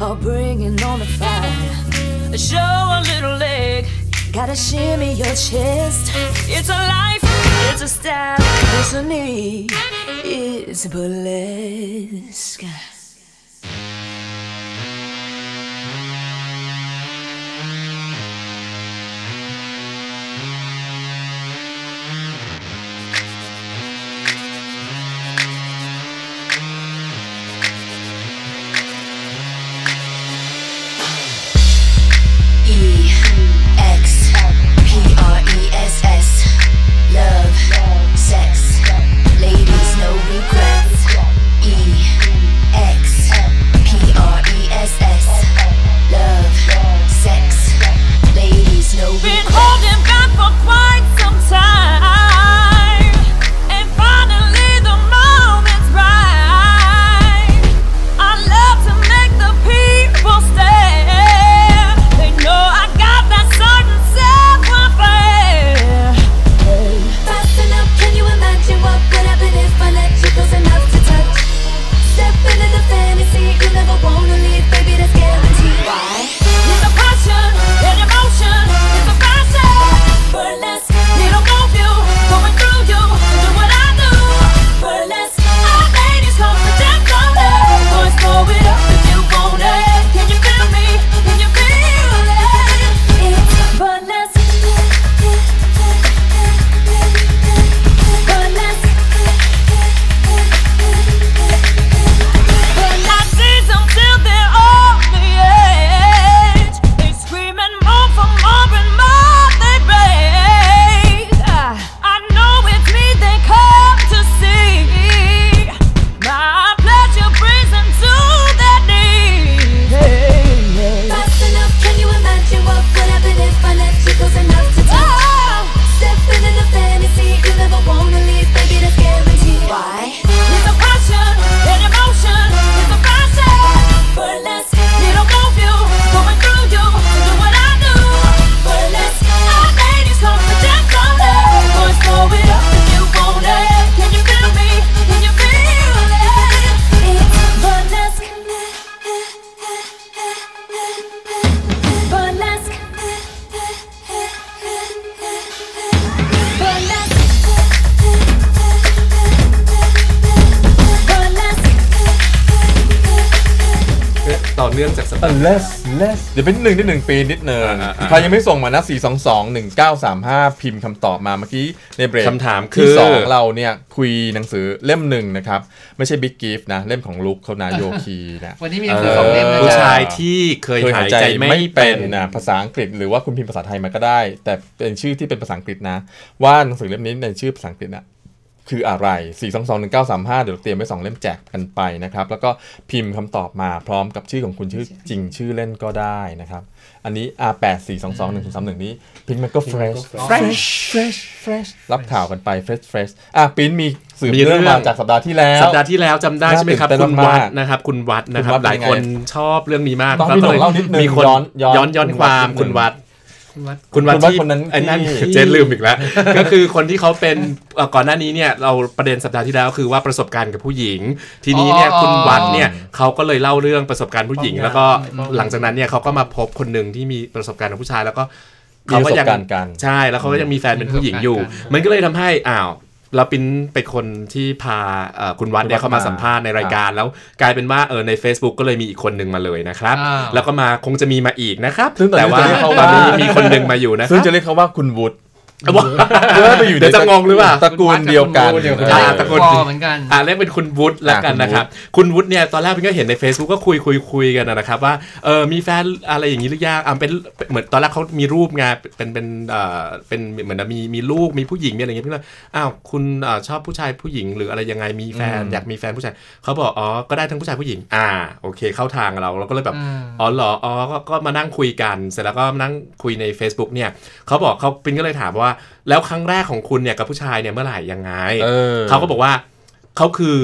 are bringing on the fire. Show a little leg, gotta shimmy your chest. It's a life, it's a style, it's a need, it's burlesque. เดี๋ยวเป็นหนึ่งที่หนึ่งปีนิดเนินอ่าอ่า ใครยังไม่ส่งมานะ 4 2 2 1 9 3 5 พิมพ์คำตอบมาเมื่อกี้ในเบรกคำถามคืที่อ สองเราเนี่ยคุยหนังสือเล่มหนึ่งนะครับ ไม่ใช่ Big Gift นะ เล่มของลุกเขานาโยคีนะ วันนี้มีหนังสือสองเล่มนะผู้จ๊ะชายที่เคยเคยหาหายยใจใจไม่ไม่เป็เป็นนนะภาษาอังกฤษหรือว่าคุณพิมพ์ภาษาไทยมาก็ได้ แต่เป็นชื่อที่เป็นภาษาอังกฤษนะ ว่าหนังสือเล่มนี้ในชื่อภาษาอังกฤษนะ คืออะไร 4 2 2 1 9 3 5 เดี๋ยวเราเตรียมไว้สองเล่มแจกกันไปนะครับ แล้วก็พิมพ์คำตอบมาพร้อมกับชื่อของคุณชื่อจริงชื่อเล่นก็ได้นะครับ อันนี้ R8 4 2 2 1 3 1 นี้พิมพ์มันก็ fresh fresh fresh fresh รับข่าวกันไป fresh fresh อะปิ้นมีสืบมีเรื่องเรื่องมาจากสัปดาห์ที่แล้ว สัปดาห์ที่แล้วจำได้ใช่ไหมครับน่าตื่นเต้นคุณวัดมากนะครับ คุณวัดนะครัคุณวับดหลายคนเป็นไงชอบเรื่องนี้มากต้องให้ก็เลยหนูเล่านิดนึงมีคนย้อนย้อนย้อนย้อนคุณควัดวามนิดนึงคุณวัด คุณวัดคุณวัดคุณวัดที่คนนั้นไอ้นั่นที่เจนลืมอีกแล้ว ก็คือคนที่เขาเป็นเอ่อก่อนหน้านี้เนี่ยเราประเด็นสัปดาห์ที่แล้วคือว่าประสบการณ์กับผู้หญิง ทีนี้เนี่ยอ๋อคุณวัดเนี่ยเขาก็เลยเล่าเรื่องประสบการณ์ผู้หญิงป้องกันแล้วก็ป้องกันหลังจากนั้นเนี่ยเขาก็มาพบคนหนึ่งที่มีประสบการณ์กับผู้ชายแล้วก็มีประสบการณ์กันใช่แล้วเขาก็ยังมีแฟนเป็นผู้หญิงอยู่มีประสบการณ์กันมันก็เลยทำให้อ้าว เราเป็นเป็นคนที่พาเอ่อคุณวัดเนี่ยคุณวัดเข้ามาสัมภาษณ์ในรายการ แล้วกลายเป็นว่าเออใน Facebook ก็เลยมีอีกคนหนึ่งมาเลยนะครับอ้าวแล้วก็มาคงจะมีมาอีกนะครับซึ่งตอนนี้แต่ว่าจะเรียกเขาตอนนี้ว่ามีมีคนหนึ่งมาอยู่นะคซึ่งรับจะเรียกเขาว่าคุณวุฒิ เพื่อไปอยู่ในเดี๋ยวจะงงหรือเปล่าตระกูลเดียวกันตระกูลเดียวกันอ่าเออตระกูลคอเหมือนกันอ่าเรียกเป็นคุณวุฒิแล้วกันอ่าคุณวุฒินะครับ คุณวุฒิเนี่ยตอนแรกพี่ก็เห็นใน Facebook ก็คุยคุยคุยกันนะครับ ว่าเออมีแฟนอะไรอย่างนี้หรือยังอ่าเป็นเหมือนตอนแรกเขามีรูปไงเป็นเป็นเอ่อเป็นเหมือนมีมีลูกมีผู้หญิงมีอะไรอย่างเงี้ยพี่ก็เลยอ้าวคุณเอ่อชอบผู้ชายผู้หญิงหรืออะไรยังไงมีแฟนอยากมีแฟนผู้ชายเขาบอกอ๋อก็ได้ทั้งผู้ชายผู้หญิง อ่าโอเค เข้าทางเราเราก็เลยแบบอืมอ๋อเหรออ๋อก็ก็มานั่งคุยกัน เสร็จแล้วก็มานั่งคุยใน Facebook เนี่ยเขาบอกเขาปินก็เลยถามว่าแล้วครั้งแรกของคุณเนี่ยกับผู้ชายเนี่ยเมื่อไหร่ยังไงเออเขาก็บอกว่าเขาคือ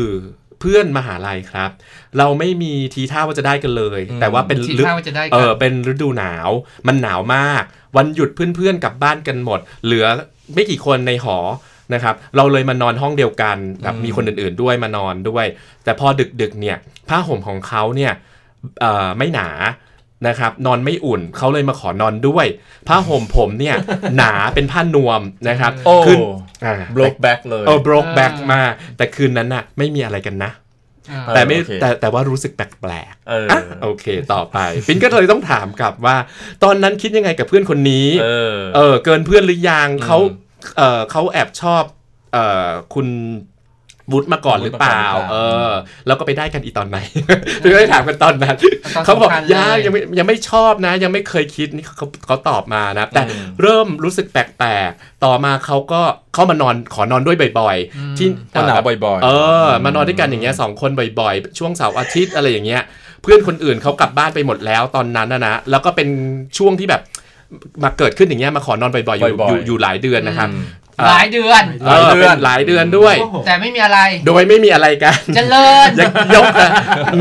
เพื่อนมหาลัยครับ เราไม่มีทีท่าว่าจะได้กันเลยอืมแต่ว่าเป็นทีฤท่าว่าจะได้กันเออเป็นฤดูหนาว มันหนาวมาก วันหยุดเพื่อนๆกลับบ้านกันหมด เหลือไม่กี่คนในหอนะครับ เราเลยมานอนห้องเดียวกันแบบมีคนอื่นๆด้วยมานอนด้วย แต่พอดึกๆเนี่ยผ้าห่มของเขาเนี่ยเอ่อไม่หนา นะครับนอนไม่อุ่นเขาเลยมาขอนอนด้วย ผ้าห่มผมเนี่ย หนาเป็นผ้านวมนะครับโอ้ขึ้นอ่า broke back เลยเออ broke อ่า back มากแต่คืนนั้นน่ะ ไม่มีอะไรกันนะอ่าเออแต่ไม่โอเคแต่แต่ว่ารู้สึกแปลกเออๆอะโอเคต่อไปปินก็เลยต้องถามกลับว่า ตอนนั้นคิดยังไงกับเพื่อนคนนี้ เออเออเกินเพื่อนหรือยังอืมเขาเออเขาแอบชอบเออคุณ วุฒิมาก่อนหรือเปล่าวุฒิมาก่อนหรือเปล่า เออ แล้วก็ไปได้กันอีตอนไหนปินก็เลยถามกันตอนนั้นตอนเขาบอกสำคัญเลยยังยังไม่ยังไม่ชอบนะ ยังไม่เคยคิดนี่เขาเขาตอบมานะ แต่อืมเริ่มรู้สึกแปลกๆ ต่อมาเขาก็เข้ามานอนขอนอนด้วยบ่อยๆ ที่เพราะหนาวบ่อยๆ เออ มานอนด้วยกันอย่างเงี้ยสองคนบ่อยๆ ช่วงเสาร์อาทิตย์อะไรอย่างเงี้ย เพื่อนคนอื่นเขากลับบ้านไปหมดแล้วตอนนั้นนะนะ แล้วก็เป็นช่วงที่แบบมาเกิดขึ้นอย่างเงี้ยมาขอนอนบ่อยๆอยู่บ่อยๆอยู่อยู่หลายเดือนนะครับอืม หลายเดือนเออเป็นหลายเดือนด้วย แต่ไม่มีอะไร โดยไม่มีอะไรกันเจริญยกยกอะ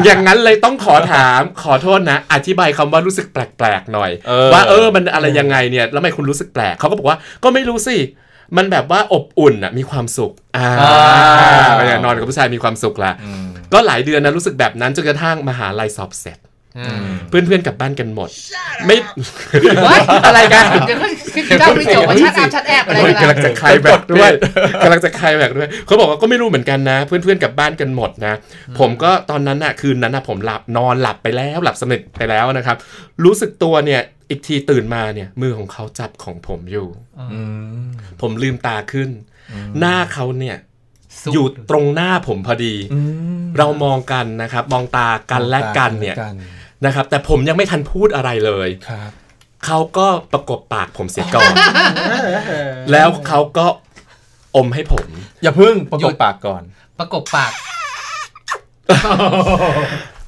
อย่างนั้นเลยต้องขอถามขอโทษนะ อธิบายคำว่ารู้สึกแปลกๆหน่อยเออว่าเออมันอะไรยังไงเนี่ยแล้วทำไมคุณรู้สึกแปลกเขาก็บอกว่าก็ไม่รู้สิมันแบบว่าอบอุ่นอะมีความสุขอ่าอ่านอนกับผู้ชายมีความสุขละอืมก็หลายเดือนนะรู้สึกแบบนั้นจนกระทั่งมหาลัยสอบเสร็จ เพื่อนๆกลับบ้านกันหมด ไม่เฮ้ยอะไรกันเดี๋ยวคือเจ้าไม่จบมาชัดแอบชัดแอบอะไรโอ้ยกันกำลังจะคลายแบกด้วยกำลังจะคลายแบกด้วยเขาบอกว่าก็ไม่รู้เหมือนกันนะ เพื่อนๆกลับบ้านกันหมดนะ ผมก็ตอนนั้นน่ะคืนนั้นน่ะผมหลับนอนหลับไปแล้วหลับสนิทไปแล้วนะครับ รู้สึกตัวเนี่ยอีกทีตื่นมาเนี่ย มือของเขาจับของผมอยู่อืมผมลืมตาขึ้น หน้าเขาเนี่ยสุดอยู่ตรงหน้าผมพอดีอืมเรามองกันนะครับ มองตากันและกันเนี่ยกั นนะครับ แต่ผมยังไม่ทันพูดอะไรเลยครับเขาก็ประกบปากผมเสียก่อน แล้วเขาก็อมให้ผม อย่าพึ่งประกบปากก่อน ประกบปาก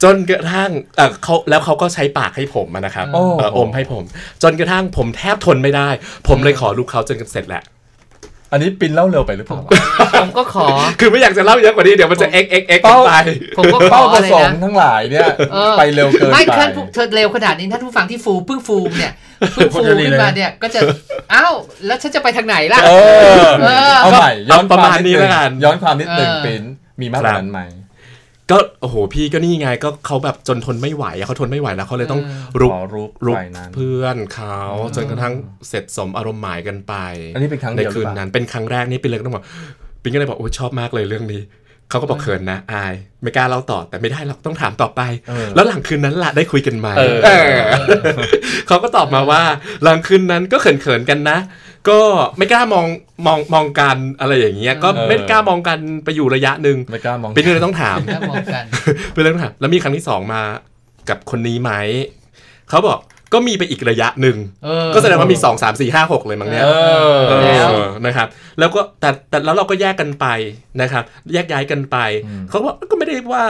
จนกระทั่งเออเขาแล้วเขาก็ใช้ปากให้ผมอะนะครับโอ้เอออมให้ผม จนกระทั่งผมแทบทนไม่ได้ ผมเลยขอลูกเขาจนกันเสร็จแหละ อันนี้ปินเล่าเร็วไปหรือเปล่า ผมก็ขอ คือไม่อยากจะเล่าเยอะกว่านี้เดี๋ยวมันจะเอ็กเอ็กเอ็กเป้าไปผมก็ขอเป้าประอะไรสงค์นะทั้งหลายเนี่ยเออไปเร็วเกินไม่ไปท่านผู้เธอเร็วขนาดนี้ท่านผู้ฟังที่ฟูเพิ่งฟูเนี่ยเพิ่งฟูคนจะดีขึ้นมาเลยเนี่ยก็จะอ้าวแล้วฉันจะไปทางไหนล่ะ เออเออเอาใหม่ย้อนประมาณควนี้ดงแล้วกันย้อนความนิดหนึ่งเออปินมีมากกว่านั้นไหม ก็โอ้โหพี่ก็นี่ไงก็เขาแบบจนทนไม่ไหวอะเขาทนไม่ไหวแล้วเขาเลยต้องรุกขอรุกรุกฝ่ายนั้นเพื่อนเขาจนกระทั่งเสร็จสมอารมณ์หมายกันไป อันนี้เป็นครั้งในเดียวหคืรือนเปล่านั้นเป็นครั้งแรกนี่เป็นเลยก็ต้องบอกปิงก็เลยบอกโอ้ยชอบมากเลยเรื่องนี้เขาก็บอกเขินนะ อาย ไม่กล้าเล่าต่อแต่ไม่ได้หรอกต้องถามต่อไปเออแล้วหลังคืนนั้นล่ะได้คุยกันไหมเออเออเขาก็ตอบมาว่า หลังคืนนั้นก็เขินๆกันนะ ก็ไม่กล้ามองมองมองกันอะไรอย่างเงี้ยก็ไม่กล้ามองกันไปอยู่ระยะหนึ่งไม่กล้ามองเป็นเลยต้องถามแล้วมองกันเป็นเรื่องถามแล้วมีครั้งที่สองมากับคนนี้ไหมเขาบอกก็มีไปอีกระยะหนึ่งเออก็แสดงว่ามีสองสามสี่ห้าหกเลยมั้งเนี่ยเออเออแล้วนะครับ แล้วก็แต่แต่แล้วเราก็แยกกันไปนะครับ แยกย้ายกันไปอืมเขาบอกก็ไม่ได้ว่า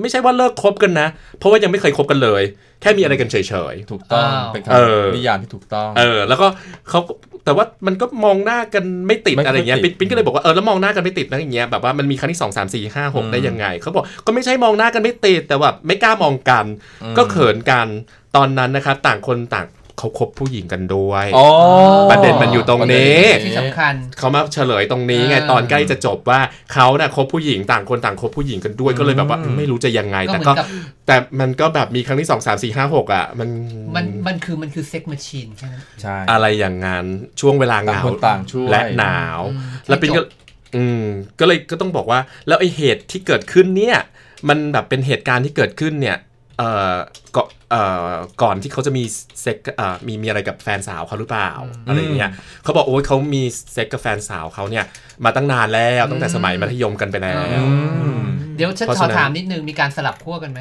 ไม่ใช่ว่าเลิกคบกันนะ เพราะว่ายังไม่เคยคบกันเลย แค่มีอะไรกันเฉยถูกต้องอ้าวเป็นเออคำนิยามที่ถูกต้องๆเออ แล้วก็เขา แต่ว่ามันก็มองหน้ากันไม่ติดไม่ค่อยอะไรเงี้ยติดปิ๊นปิ๊นก็เลยบอกว่าเออแล้วมองหน้ากันไม่ติดนะอย่างเงี้ยแบบว่ามันมีครั้งที่สองสามสี่ห้าหกอืมได้ยังไงเขาบอกก็ไม่ใช่มองหน้ากันไม่ติดแต่ว่าไม่กล้ามองกันอืมก็เขินกันตอนนั้นนะครับ ต่างคนต่าง เขาคบผู้หญิงกันด้วยอ๋อประเด็นมันอยู่ตรงนี้ที่สำคัญเขามาเฉลยตรงนี้ไงอ่าตอนใกล้จะจบว่าเขาน่ะคบผู้หญิงต่างคนต่างคบผู้หญิงกันด้วยก็เลยแบบว่าอืมไม่รู้จะยังไงก็แต่เหมือก็นกับแต่มันก็แบบมีครั้งที่สองสามสี่ห้าหกอะมันมันมันคือมันคือเซ็กมาชีนใช่ไหมใช่อะไรอย่างงั้นช่วงเวลาเหต่างงาคนต่างช่วยและหนาวอืมแล้วปินก็ให้จบอืมก็เลยก็ต้องบอกว่า แล้วไอ้เหตุที่เกิดขึ้นเนี่ย มันแบบเป็นเหตุการณ์ที่เกิดขึ้นเนี่ยเเอ่อ ก่อนเอ่อก่อนที่เขาจะมีเซ็กเอ่อมีมีอะไรกับแฟนสาวเขาหรือเปล่าอะไรอย่างเงี้ยเขาบอกโอ้ยเขามีเซ็กกับแฟนสาวเขาเนี่ยมาตั้งนานแล้วตั้งแต่สมัยมัธยมกันไปแล้วเดี๋ยวฉันเพราะขฉะอนั้นถามนิดนึงมีการสลับขั้วกันไหม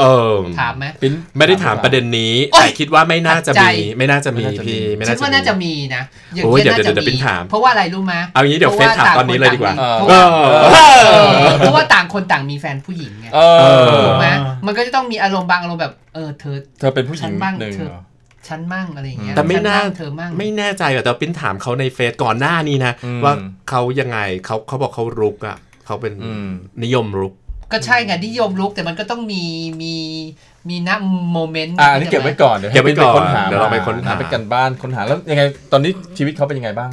เออถามไหมปิ้นไม่ได้ถามประเด็นนี้โอ๊ยแต่คิดว่าไม่น่าจะขัดใจมีไม่น่าจะมี ไม่น่าจะมีพี่ไม่ฉัน่านจะว่าน่าจะมีนะอย่างโอ้ยเช่นเดี๋ยวน่าจะเดี๋ยวเดี๋ยวมีปิ้นถาม เพราะว่าอะไรรู้ไหมเอางี้เดี๋ยวเฟซถามตอนนี้เลยดีกว่าเพราะว่าเออเออเพราะว่าต่างคนต่างมีแฟนผู้หญิงไงเอเอออถูกไหมมันก็จะต้องมีอารมณ์บางอารมณ์แบบเออเธอ เธอเป็นผู้หญิฉังนบ้างหนึ่งเธอเหรอฉันมั่งอะไรอย่างเงี้ยแต่ไม่ฉัน่างเธอมั่งไม่แน่ใจอะแต่ปิ้นถามเขาในเฟซก่อนหน้านี้นะอืมว่าเขายังไงเขาเขาบอกเขารุกอะเขาเป็นอืมนิยมรุก ก็ใช่ไงนิยมลุกแต่มันก็ต้องมีมีมีณโมเมนต์อะอันนี้เก็บไว้ก่อนเดี๋ยวเก็บไว้ก่อนให้ค้นหาเดี๋ยวเราไปค้นหาไปกันบ้านค้นหาแล้วยังไงตอนนี้ชีวิตเขาเป็นยังไงบ้าง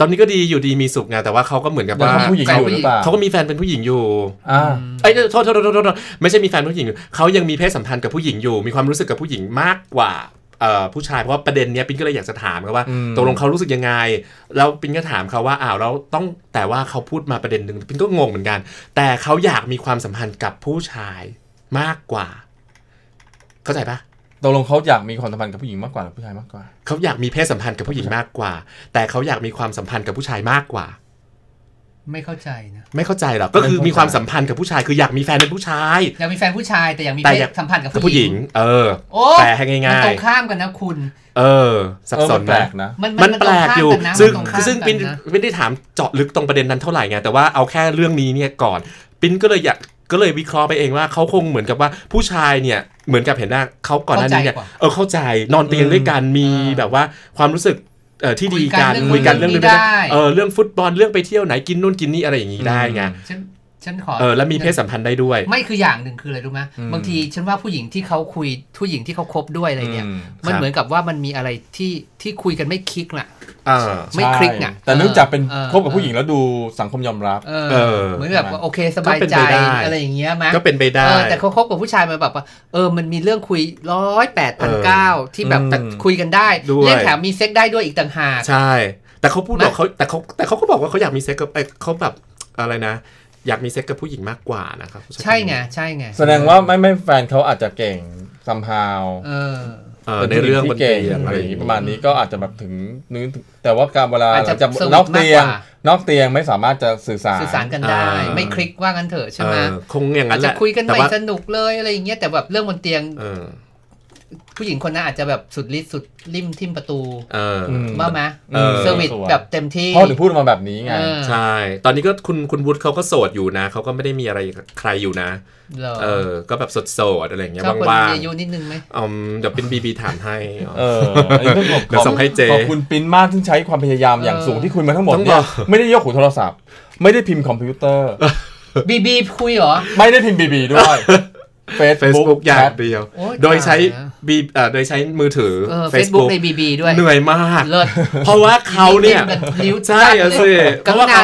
ตอนนี้ก็ดีอยู่ดีมีสุขไงแต่ว่าเขาก็เหมือนกับยังว่าเขาผู้หญิงอยู่หรือเปล่าเขาก็มีแฟนเป็นผู้หญิงอยู่อ่าไอ้ยโทษโทษโทษโทษโทษไม่ใช่มีแฟนผู้หญิงอยู่เขายังมีเพศสัมพันธ์กับผู้หญิงอยู่ มีความรู้สึกกับผู้หญิงมากกว่าเอ่อ ผู้ชายเพราะว่าประเด็นเนี้ยปินก็เลยอยากจะถามเขาว่าอืมตกลงเขารู้สึกยังไง แล้วปินก็ถามเขาว่าอ้าวแล้วต้องแต่ว่าเขาพูดมาประเด็นหนึ่งปินก็งงเหมือนกัน แต่เขาอยากมีความสัมพันธ์กับผู้ชายมากกว่า เข้าใจปะตกลงเขาอยากมีความสัมพันธ์กับผู้หญิงมากกว่าหรือผู้ชายมากกว่า เขาอยากมีเพศสัมพันธ์กับผู้หญิงมากกว่า แต่เขาอยากมีความสัมพันธ์กับผู้ชายมากกว่า ไม่เข้าใจนะไม่เข้าใจหรอกก็คือมีความสัมพันธ์กับผู้ชายคืออยากมีแฟนเป็นผู้ชายอยากมีแฟนผู้ชายแต่อยากมีแต่เพอยากศสัมพันธ์กับกับผู้ผู้หหญิญิงงเออโอ้แปลให้มันง่าตรยงข้ามกันนะคุณๆเออสับเออสมันนแปลกนะมันมันแปลกอยู่มันตรงข้ามกันนะซึ่งมันตรงข้ามซึ่งกันปินนะไม่ได้ถามเจาะลึกตรงประเด็นนั้นเท่าไหร่ไงแต่ว่าเอาแค่เรื่องนี้เนี่ยก่อนปินก็เลยอยากก็เลยวิเคราะห์ไปเองว่าเขาคงเหมือนกับว่าผู้ชายเนี่ยเหมือนกับเห็นว่าเขาก่อนหน้านี้เนี่ยเข้าใจกว่าเออเข้าใจนอนเตียงด้วยกันมีอ่าแบบว่าความรู้สึกเอ่อ ที่ดีกันคุคุยยกักันนเรื่องเรื่เรื่อองงนี้ได้เออเรื่องฟุตบอลเรื่องไปเที่ยวไหนกินนู่นกินนี่อะไรอย่างนี้ได้ไง ฉันฉันขอเออแล้วมีเพศสัมพันธ์ได้ด้วย ไม่คืออย่างหนึ่งคืออะไรรู้ไหมอืมบางทีฉันว่าผู้หญิงที่เขาคุยผู้หญิงที่เขาคบด้วยอะไรเนี่ยอืมมันครับเหมือนกับว่ามันมีอะไรที่ที่คุยกันไม่คลิกน่ะอ่าไม่คลิกอะใช่แต่เนื่องจากเป็นออคบกับผู้หญิงแล้วดูสังคมยอมรับเออเออเหมือนแบบว่าโอเคสบายใจก็เป็นไปได้อะไรอย่างเงี้ยมั้ยก็เป็นไปได้เออแต่เขาคบกับผู้ชายมาแบบว่าเออมันมีเรื่องคุยร้อยแปดพันเก้าที่แบบอืมแต่คุยกันได้ด้วยเล่นแถมมีเซ็กได้ด้วยอีกต่างหากใช่ แต่เขาพูดไม่บอกเขาแต่เขาแต่เขาก็บอกว่าเขาอยากมีเซ็กกับเอ้ยเขาแบบอะไรนะ อยากมีเซ็กกับผู้หญิงมากกว่านะครับใช่ไงใช่ไงแสดงว่าไม่ไม่แฟนเขาอาจจะเก่ง somehow เออเออในเรื่องบนเตียงเก่งอะอะไรอย่าย่างงนี้งี้ประมาณนี้ก็อาจจะแบบถึงนึกถึงแต่ว่าการเวลาอาจจะหลังจากสวิตช์นอกเตียงมากกว่านอกเตียงไม่สามารถจะสื่อสารสื่อสารกันได้ ไม่คลิกว่างั้นเถอะใช่ไหมเออคงอย่างอานั้จนแหจะละคุยกันแต่ไม่ว่าสนุกเลยอะไรอย่างเงี้ยแต่แบบเรื่องบนเตียงเออ ผู้หญิงคนนั้นอาจจะแบบสุดฤทธิ์สุดริมทิมประตูเอออมว่าไหมเออเซอร์วิสแบบเต็มที่พ่อถึงพูดมาแบบนี้ไงเออใช่ ตอนนี้ก็คุณคุณวุฒิเขาก็โสดอยู่นะเขาก็ไม่ได้มีอะไรกับใครอยู่นะเหรอเออ ก็แบบโสดๆอะไรอย่างเงี้ยชอบคนว่างมีอายุนิดนึงไหมๆอืมเดี๋ยวเป็นบีบีถามให้เอออันนี้ต้องขอบเดี๋ยวส่งให้เจขอบคุณปิ้นมากที่ใช้ความพยายามอย่างเออสูงที่คุยมาทั้งหมดต้องเนี่บยอกไม่ได้ยกหูโทรศัพท์ ไม่ได้พิมพ์คอมพิวเตอร์บีบีคุยเหรอ ไม่ได้พิมพ์บีบีด้วย Facebook Facebook อย่างแชทเดียวโอ๊ยโดยใช้ตายแล้วบีเอ่อโดยใช้มือถือเออเฟซบุ๊ก Facebook ในบีบีด้วย เหนื่อยมากเลิศเพราะว่าเขาเนี่ยดิ้กันนิ้วใช่อะสิกรุณา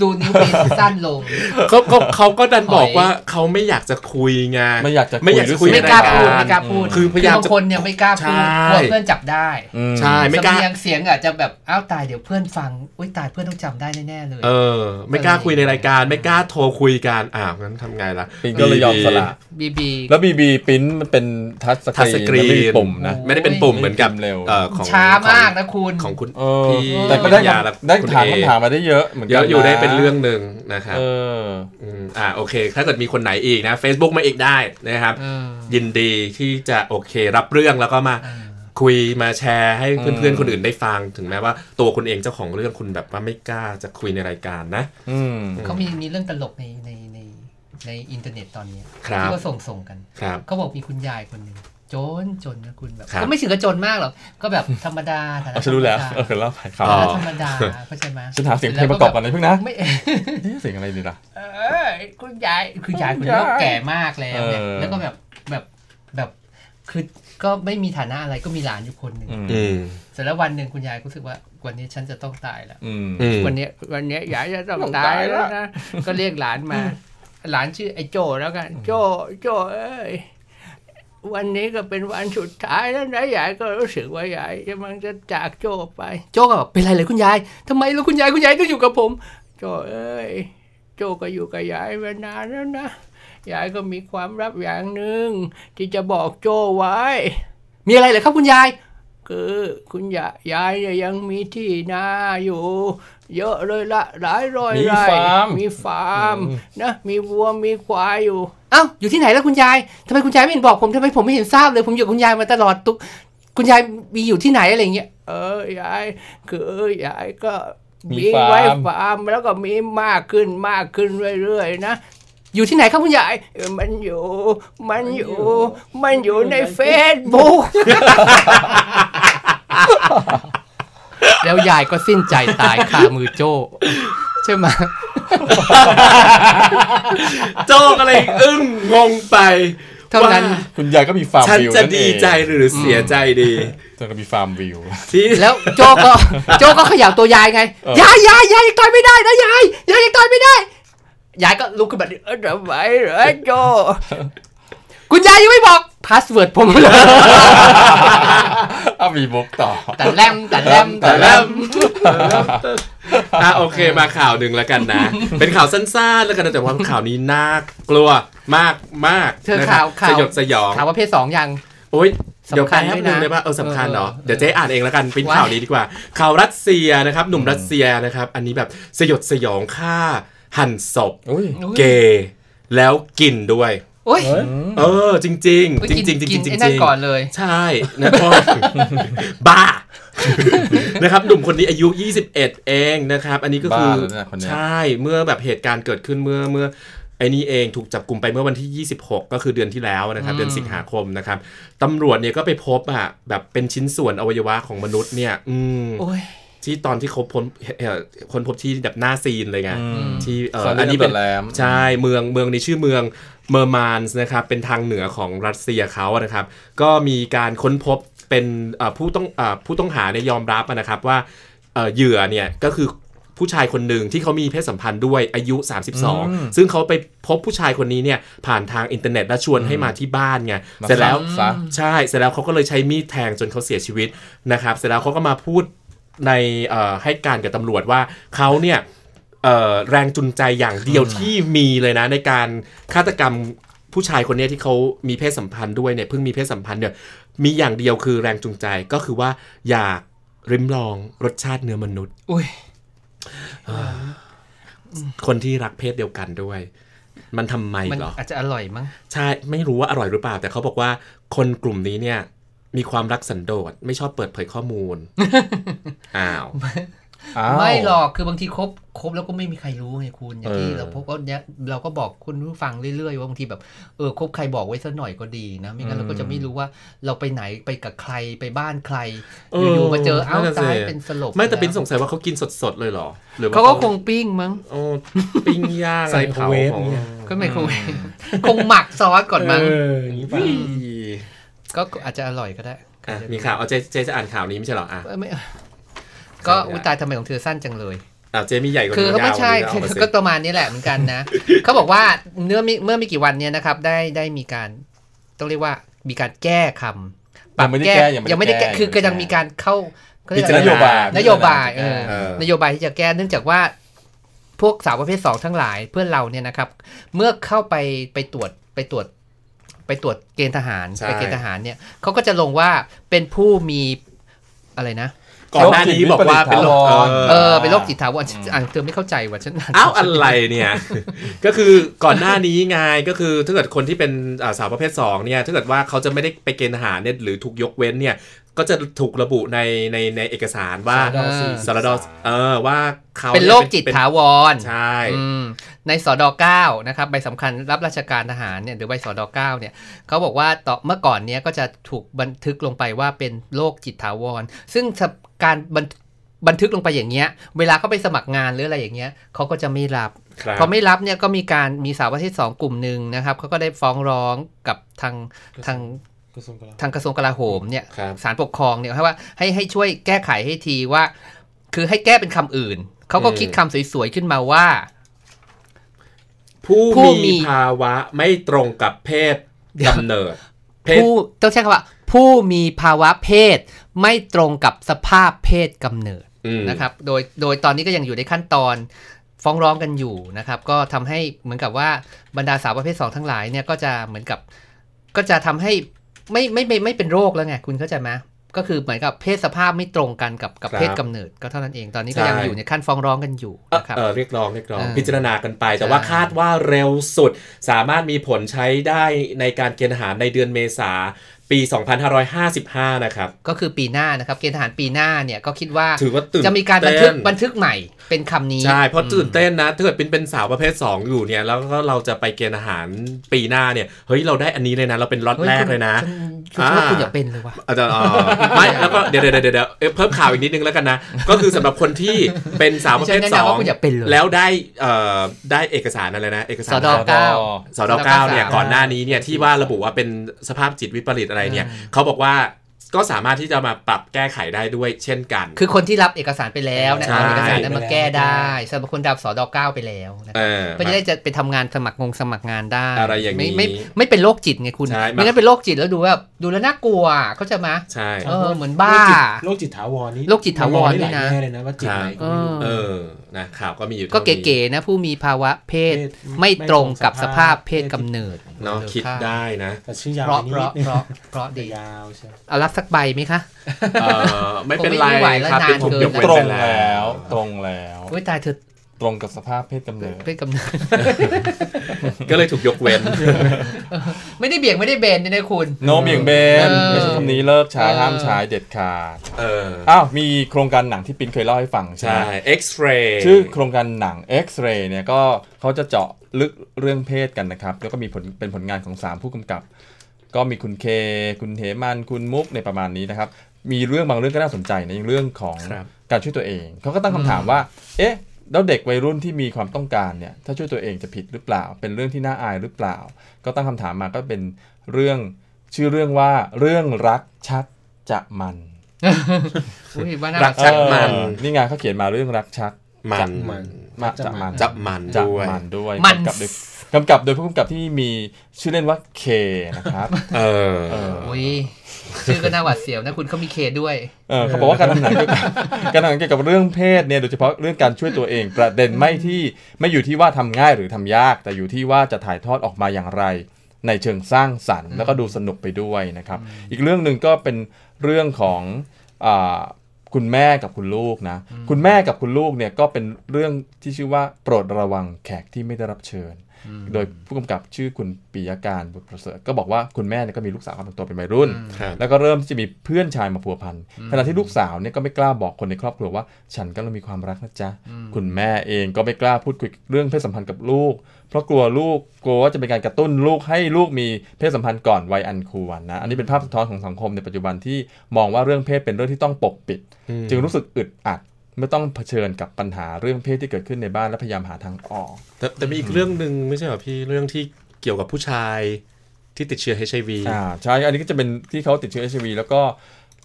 ดูนิ้วปีสั้นลงเขาเขาเขาก็ดันบอกถอยว่าเขาไม่อยากจะคุยไงไม่อยากจะไม่อยากจะคุยไม่ในกล้ารายพูดการไม่กล้าพูดคือพยายามบางคนเนี่ยไม่กล้าพูดใช่กลัวเพื่อนจับได้อืมใช่ไม่กล้าสำเนียงเสียงอาจจะแบบอ้าวตายเดี๋ยวเพื่อนฟังอุ้ยตายเพื่อนต้องจำได้แน่ๆเลย เออ ไม่กล้าคุยในรายการ ไม่กล้าโทรคุยกันอ่าวงั้นทำไงล่ะปิ้นก็เลยยอมสละบีบีแล้วบีบีปิ้นมันเป็นทัชสกทัชสกรีรีนนไม่มีปุ่มนะไม่ได้เป็นปุ่มเหมือนกับเร็วเอ่อของช้ามากนะคุณของคุณเออพี่แต่ก็ได้วิทยาและได้คุณถามเอคำถามมาได้เยอะเหมือนเยกันอะอยู่ได้ะเป็นเรื่องหนึ่งนะครับเออมอ่าโอเค ถ้าเกิดมีคนไหนอีกนะ Facebook มาอีกได้นะครับเออยินดีที่จะโอเครับเรื่องแล้วก็มาเออคุยมาแชร์ให้อืมเพื่อนๆคนอื่นได้ฟังถึงแม้ว่า ตัวคุณเองเจ้าของเรื่องคุณแบบว่าไม่กล้าจะคุยในรายการนะอืมเขามีมีเรื่องตลกในในในในอินเทอร์เน็ตตอนเนี้ยครับที่เขาส่งส่งกันครับเขาบอกมีคุณยายคนหนึ่ง จนจนนะคุณแบบครับก็ไม่ถึงกับจนมากหรอกก็แบบธรรมดาฐานะเอาฉันรู้แล้วธรรมเอดาอเล่าไปครับอ๋อธรรมดาเข้าใจไหมฉันหาเสียงเพลงประกอบก่อนนะเพิ่งนะไม่เอ๊ะเสียงอะไรดีล่ะเออคุณยายคือยายคนนี้ก็แก่มากแล้วเนี่ยเออแล้วก็แบบแบบแบบคือก็ไม่มีฐานะอะไรก็มีหลานอยู่คนหนึ่งอืมอืมเสร็จแล้ววันหนึ่งคุณยายก็รู้สึกว่าวันนี้ฉันจะต้องตายแล้วอืมอืมวันเนี้ยวันเนี้ยยายจะต้องต้องตาตายยแล้วแล้วนะก็เรียกหลานมา หลานชื่อไอ้โจแล้วกัน โจโจเอ้ย วันนี้ก็เป็นวันสุดท้ายแล้วนะยายก็รู้สึกว่ายายกำลังจะจากโจไป โจก็บอกเป็นไรเลยคุณยายทำไมแล้วคุณยายคุณยายต้องอยู่กับผม โจเอ้ยโจก็อยู่กับยายมานานแล้วนะยายก็มีความลับอย่างหนึ่งที่จะบอกโจไว้ มีอะไรเหรอครับคุณยาย คือคุณยายยายเนี่ยยังมีที่นาอยู่ เยอะเลยละหลายร้อยมีไร่ฟาร์มมีฟาร์มนะมีวัวมีควายอยู่เอ้าอยู่ที่ไหนแล้วคุณยายทำไมคุณยายไม่เห็นบอกผมทำไมผมไม่เห็นทราบเลย ผมอยู่กับคุณยายมาตลอดตุกคุณยายมีอยู่ที่ไหนอะไรเงี้ยเออยายคือยายก็มีมีฟาร์มไว้ฟาร์มแล้วก็มีมากขึ้นมากขึ้นเรื่อยๆนะอยู่ที่ไหนครับคุณยายเออมันอยู่ มันอยู่ มันอยู่ในเฟซบุ๊ก แล้วยายก็สิ้นใจตายคามือโจ้ใช่ไหมโจ้ก็เลยอึ้งงงไปเท่านั้นว่คุณยายก็มีฟาร์มฉันวิวจะนั่นเองดีใจหรือเสียใจดีเธอก็มีฟาร์มวิวที่แล้วโจก็โจก็เขย่าตัวยายไงเออยายยายยายยังต่อยไม่ได้นะยายยายยังต่อยไม่ได้ ยายก็ลุกขึ้นมาดิเออทำไมเหรอโจ คุณยายยังไม่บอกพาสเวิร์ดผมเลยเอามีมุกต่อแต่แลมแต่แลมแต่แลมอะโอเคมาข่าวหนึ่งแล้วกันนะ เป็นข่าวสั้นๆแล้วกันนะแต่ว่าข่าวนี้น่ากลัวมากมากเธอนะครับข่าวข่าวสยดสยองข่าวว่าเพศสองยังโอ้ยเดี๋ยวสำคัแป๊ญบด้วยนึงนะเลยป่ะเออสำคัญเนาะเออเดี๋ยวเจ๊อ่านเองแล้วกันเป็นว่าข่าวนี้ดีกว่า ข่าวรัสเซียนะครับหนุ่มรัสเซียนะครับ อันนี้แบบสยดสยองฆ่า หั่นศพอุ้ยเกย์แล้วกินด้วย โอ้ยเออ จริงๆจริงเฮ้ยจริงจริงจกิรินงจริไอ้งนั่นก่อนเลย ใช่นะครับบ้านะครับหนุ่มคนนี้อายุ 21 เองนะครับ อันนี้ก็คือบ้าเลยนะคนเนี้ยใช่เมื่อแบบเหตุการณ์เกิดขึ้นเมื่อเมื่อไอ้นี่เองถูกจับกลุ่มไปเมื่อวันที่ 26 ก็คือเดือนที่แล้วนะครับ เดือนสิงหาคมนะครับตำรวจเนี่ยก็ไปพบอะแบบเป็นชิ้นส่วนอวัยวะของมนุษย์เนี่ย อืมโอ้ย ที่ตอนที่เขาพ้นเอ่อคนพบที่แบบหน้าซีนเลยไงอืมที่เอ่อซาเลียนอันนี้เป็นแลมใช่เมืองเมืองในชื่อเมืองเมอร์มานส์นะครับเป็นทางเหนือของรัสเซียเขาอะนะครับ ก็มีการค้นพบเป็นเอ่อผู้ต้องเอ่อผู้ต้องหาเนี่ยยอมรับอะนะครับว่าเอ่อเหยื่อเนี่ยก็คือผู้ชายคนหนึ่งที่เขามีเพศสัมพันธ์ด้วยอายุ 32 ซึ่งเขาไปพบผู้ชายคนนี้เนี่ยผ่านทางอินเทอร์เน็ตและชวนให้มาที่บ้านไงมาเสร็จแล้วซะใช่เสร็จแล้วเขาก็เลยใช้มีดแทงจนเขาเสียชีวิตนะครับ เสร็จแล้วเขาก็มาพูด ในเอ่อให้การกับตำรวจว่าเขาเนี่ยเอ่อแรงจูงใจอย่างเดียวที่มีเลยนะ ในการฆาตกรรมผู้ชายคนเนี้ยที่เขามีเพศสัมพันธ์ด้วยเนี่ยเพิ่งมีเพศสัมพันธ์เนี่ยมีอย่างเดียวคือแรงจูงใจก็คือว่าอยากริมลองรสชาติเนื้อมนุษย์อุ้ยคนที่รักเพศเดียวกันด้วย มันทำไมมันเหรออาจจะอร่อยมั้งใช่ไม่รู้ว่าอร่อยหรือเปล่า แต่เขาบอกว่าคนกลุ่มนี้เนี่ย มีความรักสันโดษไม่ชอบเปิดเผยข้อมูล อ้าว อ้าว ไม่หรอกคือบางทีคบคบแล้วก็ไม่มีใครรู้ไงคุณอย่างที่เออ เราพบก็เนี้ยเราก็บอกคุณผู้ฟังเรื่อยๆว่าบางทีแบบเออคบใครบอกไว้สักหน่อยก็ดีนะ ไม่งั้นเราก็จะไม่รู้ว่าเราไปไหนไปกับใครไปบ้านใครอยู่ๆมาเจอเอ้านั่นน่ะสิตายเป็นสลบไม่แต่ล้วปินสงสัยว่าเขากินสดๆเลยเหรอ หรือว่เขาก็คงปิ้งมั้งโอ้ปิ้งย่างอะไรเผาไมโครเวฟของเนี่ย ก็ไม่คงคงหมักซอสก่อนมั้ง เอออย่างนี้ป่ะอุ๊ย ก็อาจจะอร่อยก็ได้ใครอะจะมีข่าวเอาเจเจจะอ่านข่าวนี้ไม่ใช่เหรออะเอ้ยไม่ก็อุยตายทำไมของเธอสั้นจังเลยอะเจมีใหญ่กว่าคือนี้เขาไม่ยาวใช่กว่านี้คือเอามาสิก็ประมาณนี้แหละเหมือนกันนะเขาบอกว่าเมื่อไม่เมื่อไม่กี่วันเนี้ยนะครับ ได้ได้มีการต้องเรียกว่ามีการแก้คำยังไม่ได้แก้ยังไม่ได้ยังไม่ได้แก้แก้คือก็ยังมีการเข้าเขาเรียกอะไรนโยบายนโยบายเออเออนโยบายที่จะแก้เนื่องจากว่า พวกสาวประเภทสองทั้งหลายเพื่อนเราเนี่ยนะครับ เมื่อเข้าไปไปตรวจไปตรวจ ไปตรวจเกณฑ์ทหารใช่ไปเกณฑ์ทหารเนี่ยเขาก็จะลงว่าเป็นผู้มีอะไรนะก่อนหน้านี้บอกว่าเป็นโรคโรคจิตวิปริตถาวรเออเป็นโรคจิตถาวรฉันอ่านเธอไม่เข้าใจว่ะฉันอ่านอ้าวอะไรเนี่ย ก็คือก่อนหน้านี้ไงก็คือถ้าเกิดคนที่เป็นอ่าสาวประเภท2เนี่ยถ้าเกิดว่าเขาจะไม่ได้ไปเกณฑ์ทหารเนี่ยหรือถูกยกเว้นเนี่ย ก็จะถูกระบุในในในเอกสารว่าสารดสี่สารดเออว่าเขาเป็นโรคจิตเป็นถาวรใช่อืมในสอดเก้านะครับใบสำคัญรับราชการทหารเนี่ยหรือใบสอดเก้าเนี่ยเขาบอกว่าต่อเมื่อก่อนเนี้ยก็จะถูกบันทึกลงไปว่าเป็นโรคจิตถาวร ซึ่งการบันบันทึกลงไปอย่างเงี้ย เวลาเขาไปสมัครงานหรืออะไรอย่างเงี้ยเขาก็จะไม่รับครับพอไม่รับเนี่ยก็มีการมีสาวประเภทสองกลุ่มหนึ่งนะครับเขาก็ได้ฟ้องร้องกับทางทางกระ ทรวงกลาโหมทางกระทรวงกลาโหมเนี่ยครับศาลปกครองเนี่ยให้ว่าให้ให้ช่วยแก้ไขให้ทีว่า คือให้แก้เป็นคำอื่น เขาก็อืมคิดคำสวยๆขึ้นมาว่าผู้ผู้มีมีภาวะไม่ตรงกับเพศกำเนิดเพศผู้ต้องใช้คำว่า ผู้มีภาวะเพศ ไม่ตรงกับสภาพเพศกำเนิดอืมนะครับ โดยโดยตอนนี้ก็ยังอยู่ในขั้นตอนฟ้องร้องกันอยู่นะครับ ก็ทำให้เหมือนกับว่าบรรดาสาวประเภท 2 ทั้งหลายเนี่ยก็จะเหมือนกับ ก็จะทำให้ ไม่ไม่ไม่ไม่เป็นโรคแล้วไงคุณเข้าใจไหมก็คือเหมือนกับเพศสภาพไม่ตรงกันกับกับครับเพศกำเนิดก็เท่านั้นเองตอนนี้ก็ใช่ยังอยู่ในขั้นฟ้องร้องกันอยู่นะครับเออเรียกร้องเรียกร้องเออพิจารณากันไป แต่ใช่ว่าคาดว่าเร็วสุด สามารถมีผลใช้ได้ในการเกณฑ์ทหารในเดือนเมษา ปี 2555 นะครับ ก็คือปีหน้านะครับ เกณฑ์ทหารปีหน้าเนี่ยก็คิดว่าถือว่าตื่นจะมีการบันทึกเต้นบันทึกใหม่เป็นคำนี้ ใช่ เพราะตื่นเต้นนะ ถ้าเกิดเป็นเป็นสาวประเภท 2 อยู่เนี่ย แล้วก็เราจะไปเกณฑ์อาหารปีหน้าเนี่ย เฮ้ย เราได้อันนี้เลยนะ เราเป็นล็อตเฮ้ยแรกคุณเลยนะคุณคิดว่าอ่าคุณอย่าเป็นเลยว่ะอาจจะอ๋อไม่ แล้วก็เดี๋ยวเดี๋ยวเดี๋ยวเดี๋ยวเอ้ยเพิ่มข่าวอีกนิดนึงแล้วกันนะ ก็คือสำหรับคนที่เป็นสาวประเภทดิฉันสแนะอนำงว่าคุณอย่าเป็นเลยแล้วได้เอ่อได้เอกสารอะไรนะ เอกสารสดเก้าสดเก้าเนี่ยสดเก้าก่อนหน้านี้เนี่ยที่ว่าระบุว่าเป็นสภาพจิตวิปริตอะไรเนี่ยเขาบอกว่า ก็สามารถที่จะมาปรับแก้ไขได้ด้วยเช่นกัน คือคนที่รับเอกสารไปแล้วนะใช่เอาเอกสารนั้นมาแก้ได้สำหรับคนดับสอดอเก้าไปแล้วนะเออก็จะได้จะไปทำงานสมัครงงสมัครงานได้อะไรอย่างนี้ไม่ไม่ไม่เป็นโรคจิตไงคุณใช่ไม่งั้นเป็นโรคจิตแล้วดูแบบดูแล้วน่ากลัวเขาใจะมาใช่เออเหมือนบ้าโรคจิตถาวรนี่โรคจิตถาวรมัมองได้นี่นะหลายแง่เลยนะว่าจิตไหนก็ไม่รู้เอเออนะข่าวก็มีอยู่ก็ท่านี้เก๋ๆนะผู้มีภาวะเพศเพศไม่ตรงกับไม่ตรงสสภาภาพพเพศกำเนิดเนาะคิดได้นะแต่ชื่อยาวเพราะไปเพราะนิดนึงเพราะเพราะดียาวใช่เอารับสักใบไหมคะเออไม่เป็นไรผมไม่ไหวแล้วครับนานเป็นผมเกินยกเว้นตรไปงแล้แล้ววตรงแล้วโอ้ยตายเธอตรงกับสภาพเพศกำเนิดเพศกำเนิดก็เลยถูกยกเว้น ไม่ได้เบี่ยงไม่ได้เบนเนี่ยนะคุณ โนเบี่ยงเบนเออไม่ใช่คำนี้เลิกใช้เออห้ามใช้เด็ดขาดเอออ้าวมีโครงการหนังที่ปินเคยเล่าให้ฟังใช่ใช่ไหม X-ray ชื่อโครงการหนัง X-ray เนี่ยก็เขาจะเจาะลึกเรื่องเพศกันนะครับ แล้วก็มีผลเป็นผลงานของ 3 ผู้กำกับ ก็มีคุณเค คุณเหมันคุณมุกในประมาณนี้นะครับ มีเรื่องบางเรื่องก็น่าสนใจนะอย่างเรื่องของครับการช่วยตัวเอง เขาก็ตั้งคำถามว่า เอ๊ะแล้วเด็กวัยรุ่นที่มีความต้องการเนี่ย ถ้าช่วยตัวเองจะผิดหรือเปล่า เป็นเรื่องที่น่าอายหรือเปล่า ก็ตั้งคำถามมาก็เป็นเรื่องชื่อเรื่องว่าเรื่องรักชักจะมันอุ้ยว่าน่ารัรักกชักมันเออนี่ไงเขาเขียนมาเรื่องรักชักมันมันมาจะมันจับมันจะด้วยมันด้วยมันกำกับโดย กำกับโดยผู้กำกับที่มีชื่อเล่นว่าเคนะครับเออเอออุ้ยชื่อก็น่าหวาดเสียวนะคุณเขามีเคด้วย เออเขาบอกว่าการทำหนังเกี่ยวกับการทำหนังเกี่ยวกับเรื่องเพศเนี่ยโดยเฉพาะเรื่องการช่วยตัวเอง ประเด็นไม่ที่ไม่อยู่ที่ว่าทำง่ายหรือทำยาก แต่อยู่ที่ว่าจะถ่ายทอดออกมาอย่างไร ในเชิงสร้างสรรค์ แล้วก็ดูสนุกไปด้วยนะครับ อีกเรื่องหนึ่งก็เป็นเรื่องของอาคุณแม่กับคุณลูกนะ คุณแม่กับคุณลูกเนี่ยก็เป็นเรื่องที่ชื่อว่าโปรดระวังแขกที่ไม่ได้รับเชิญ โดยผู้กำกับชื่อคุณปิยการบุตรประเสริฐก็บอกว่าคุณแม่เนี่ยก็มีลูกสาวกำลังโตเป็นวัยรุ่นครับแล้วก็เริ่มที่จะมีเพื่อนชายมาพัวพันขณะที่ลูกสาวเนี่ยก็ไม่กล้าบอกคนในครอบครัวว่า ฉันกำลังมีความรักนะจ๊ะคุณแม่เองก็ไม่กล้าพูดคุยเรื่องเพศสัมพันธ์กับลูก เพราะกลัวลูกกลัวว่าจะเป็นการกระตุ้นลูกให้ลูกมีเพศสัมพันธ์ก่อนวัยอันควรนะอันนี้เป็นภาพสะท้อนของสังคมในปัจจุบันที่มองว่าเรื่องเพศเป็นเรื่องที่ต้องปกปิด จึงรู้สึกอึดอัด เมื่อต้องเผชิญกับปัญหาเรื่องเพศที่เกิดขึ้นในบ้านและพยายามหาทางออก แต่แต่มีอีกเรื่องหนึ่งไม่ใช่เหรอพี่เรื่องที่เกี่ยวกับผู้ชายที่ติดเชื้อ HIV อ่าใช่อันนี้ก็จะเป็นที่เขาติดเชื้อ HIV แล้วก็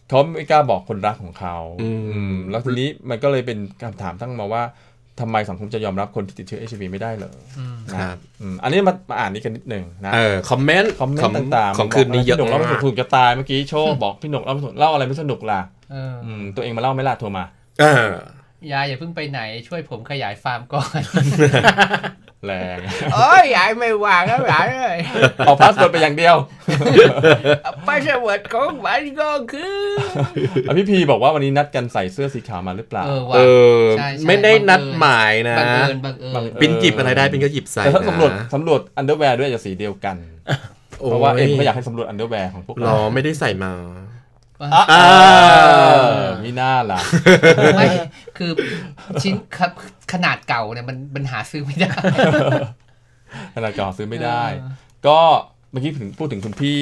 เขาไม่กล้าบอกคนรักของเขาอืมอืมแล้วทีนี้มันก็เลยเป็นคำถามตั้งมาว่าทำไมสังคมจะยอมรับคนที่ติดเชื้อ HIV ไม่ได้เหรออคนะรับอืมอันนี้มามาอ่านนี้กันนิดหนึ่งนะเออ comment comment ต่างๆของคืนนี้เยอะพี่หนกเล่าไม่มากถูกจะตายเมื่อกี้โชว์บอกพี่หนกเล่าไม่ถูกเล่าอะไรไม่สนุกล่ะเอออืมตัวเองมาเล่าไม่ล่ะโทรมาเออ ยายอย่าเพิ่งไปไหนช่วยผมขยายฟาร์มก่อน แรงโอ้ยยายไม่ว่างแล้วหลานเลยเอา password ไปอย่างเดียวไปสวัสดของมันก็คืออะพี่พีบอกว่าวันนี้นัดกันใส่เสื้อสีขาวมาหรือเปล่า เออเอว่ะอใช่ใช่ไม่ได้นัดหมายนะบังเอิญบังเอิญปินหยิบอะไรได้ปินก็หยิบใส่แต่ถ้านะสำรวจสำรวจ underwear ด้วยจะสีเดียวกันโอ้เพราะว่าเอ็มก็อยากให้สำรวจ underwear ของพวกเราอไม่ได้ใส่มา อะอ่ามีหน้าล่ะ ไม่คือชิ้นครับขนาดเก่าเนี่ยมันมันหาซื้อไม่ได้ ขนาดจอซื้อไม่ได้เออก็เมื่อกี้ถึงพูดถึงคุณพี่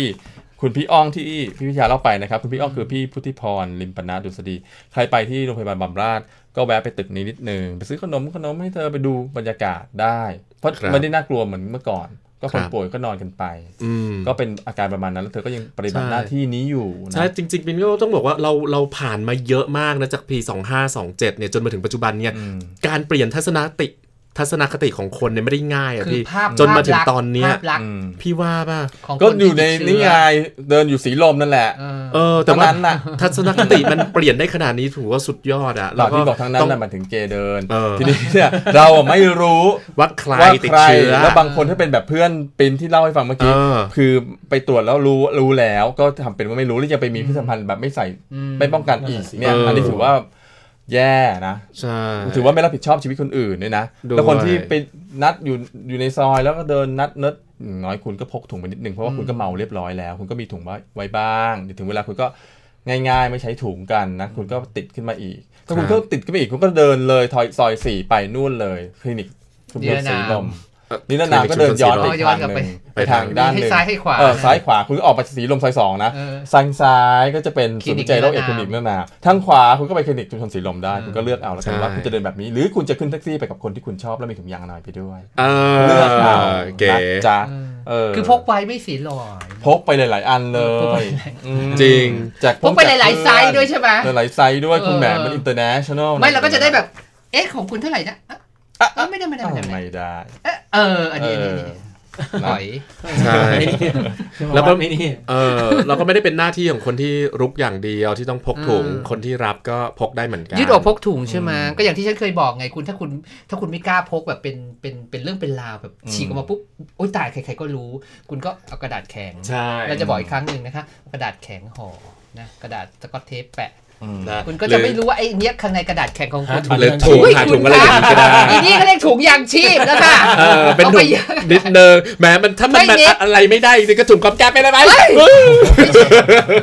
คุณพี่อ้องที่พี่พิชาเล่าไปนะครับ คุณพี่อ้องคือพี่พุทธิพรลิมปนาดุษฎีใครไปที่โรงพยาบาลบำราศก็แวะไปตึกนี้นิดนึงไปซื้อขนมขนมให้เธอไปดูบรรยากาศได้ เพราะครับไม่ได้น่ากลัวเหมือนเมื่อก่อน ก็คนครับป่วยก็นอนกันไปอืมก็เป็นอาการประมาณนั้นแล้วเธอก็ยังปฏิบัติใช่หน้าที่นี้อยู่นะใช่จริงๆปินก็ต้องบอกว่าเราเราผ่านมาเยอะมากนะจากปี 2527เนี่ยจนมาถึงปัจจุบันเนี่ยอืมการเปลี่ยนทัศนคติ ทัศนคติของคนเนี่ยไม่ได้ง่ายอะคือพี่ภาพจนมาถึงภพลักษณ์ตอนเนี้ยภาพลักษณ์อืมพี่ว่าป่ะของก็คนอยู่ในที่ติดนี่เชื้ไงเดินอยู่สีลมนั่นแหละ เออเออแต่ว่าทั้งนั้นน่ะทัศนคติมันเปลี่ยนได้ขนาดนี้ถือว่าสุดยอดอะเราที่บอกทั้งนั้นต้องน่ะหมายถึงเกย์เดินเออทีนี้เนี่ยเราอะไม่รู้ว่าใครว่าติดใครเชื้อแล้วบางคนถ้าเป็นแบบเพื่อนปินที่เล่าให้ฟังเมื่อกี้เออคือไปตรวจแล้วรู้รู้แล้วก็ทำเป็นว่าไม่รู้แล้วยังไปมีพิษสัมพันธ์แบบไม่ใส่อืมไม่ป้องกันอีกเนี่ยเอออัอันนี้ถือว่า แย่นะใช่ถือว่าไม่รับผิดชอบชีวิตคนอื่นด้วยนะด้วยแล้วคนที่ไปนัดอยู่อยู่ในซอยแล้วก็เดินนัดเนิดอย่างน้อยคุณก็พกถุงไปนิดนึงเพราะว่าคุณก็เมาเรียบร้อยแล้ว คุณก็มีถุงไว้ไว้บ้างเดี๋ยวถึงเวลาคุณก็ง่ายๆ ไม่ใช้ถุงกันนะ คุณก็ติดขึ้นมาอีก ถ้าคุณครัก็บติดขึ้นมาอีกคุณก็เดินเลยทอยซอยสี่ไปนู่นเลย คลินิกชุมชนสีลม นี่นานๆก็เดินย้อนไปอีกทางหนึ่งไปทางด้านหให้นึ่งซ้ายให้ขวาเออซ้ายขวาคุณก็ออกไปสีลมซอยสองนะเออซ้ายซ้ายก็จะเป็นคลิศูนย์นิกวิจัยโรคเอนิกรนามคลินิกเรื่องนาทางขวาคุณก็ไปคลินิกชุมชนสีลมได้คุณก็เลือกเอาแล้วกันใช่ว่าคุณจะเดินแบบนี้ หรือคุณจะขึ้นแท็กซี่ไปกับคนที่คุณชอบแล้วมีถุงยางอนามัยไปด้วยเอเลือกเอาอเก๋นะจ๊ะเออเออคือพกไว้ไม่เสียหลอยพกไปหลาย ๆ อันเลพกไปยหลายอืมจริงแจกพกไปหลาย ๆ ไซส์ด้วยใช่ไหมหลายๆไซส์ด้วยคุณแหมเออมันอินเตอร์เนชั่นแนลไม่เราก็จะได้แบบเอ๊ะของคุณเท่าไหร่นะ เอ๊ะเออไม่ได้ไม่ได้ไม่ได้ไม่ได้ไม่ได้ เอ๊ะเอออันนี้อันนี้อันนี้หอย ใช่ แล้แล้ววก็ก็ ไม่นี่ เออเราก็ไม่ได้เป็นหน้าที่ของคนที่รุกอย่างเดียวที่ต้องพกถุง อืม คนที่รับก็พกได้เหมือนกัน ยืดอกพกถุงใช่ไหมก็อย่างที่ฉันเคยบอกไงคุณถ้าคุณถ้าคุณไม่กล้าพกแบบเป็นเป็นเป็นเรื่องเป็นราวแบบฉีกออกมาปุ๊บโอ๊ยตายใครๆก็รู้ คุณก็เอากระดาษแข็งใช่ เราจะบอกอีกครั้งหนึ่งนะคะ กระดาษแข็งห่อนะกระดาษสกอตเทปแปะอืม นะคุณก็จะไม่รู้ว่าไอ้เนี้ยข้างในกระดาษแข็งของคุณหรือถุงอุ้ยหาคุถุณงอะไรอย่างนี้ก็ได้อีนี่ก็เรียกถุงยางชีพแล้วค่ะเออเป็นอาถุไปงเยอะนิดเดิมแหมมันถ้ามันไม่มันเน็ตอะไรไม่ได้จริงก็ถุงกอบแก๊บไปเลยไหม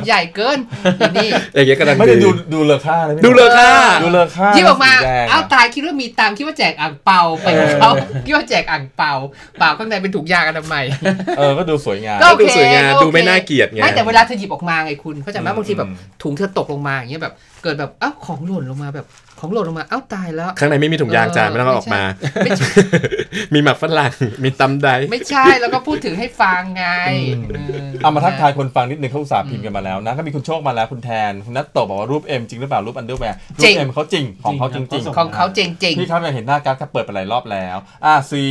ใหญ่เกินอีนี่อย่างเงี้ยกำลังไม่ได้ดูดูเลอค่าเลยพี่ดูเลยค่ะดูเลอค่ายิบออกมาสีแดงะเอ้าตายคิดว่ามีตังค์คิดว่าแจกอ่างเปาไปกับเขาคิดว่าแจกอ่างเปาเปล่าข้างในเป็นถุงยางอนามัยเออก็ดูสวยงามก็โอเคดูสวยงามโอเคดูไม่น่าเกลียดไงไม่แต่เวลาเธอหยิบออกมาไงคุณเข้าใจไหมอืมบางทีแบบอืมถุงเธอตกลงมาอย่างเงี้ยแบบเกิดแบบเอ้าของหล่นลงมาแบบของหล่นลงมาเอ้าตายแล้ว ข้างในไม่มีถุงยางจ้าไม่ต้องเอาออกมาไม่ใช่มีหมักฝรั่งมีตำไดไม่ใช่แล้วก็พูดถึงให้ฟังไงอืมเออเอามาทักทายคนฟังนิดนึงเขาอุตส่าห์พิมพ์กันมาแล้วนะก็มีคุณโชคมาแล้วคุณแทนคุณนัทโตบอกว่ารูปเอ็มจริงหรือเปล่ารูปอันเดอร์แวร์รูปเอ็มเขาจริงของเขาจริงๆของเขาเจ๋งพี่ครับอยากเห็นหน้าการ์ดครับเปิดไปหลายรอบแล้วอ่าซี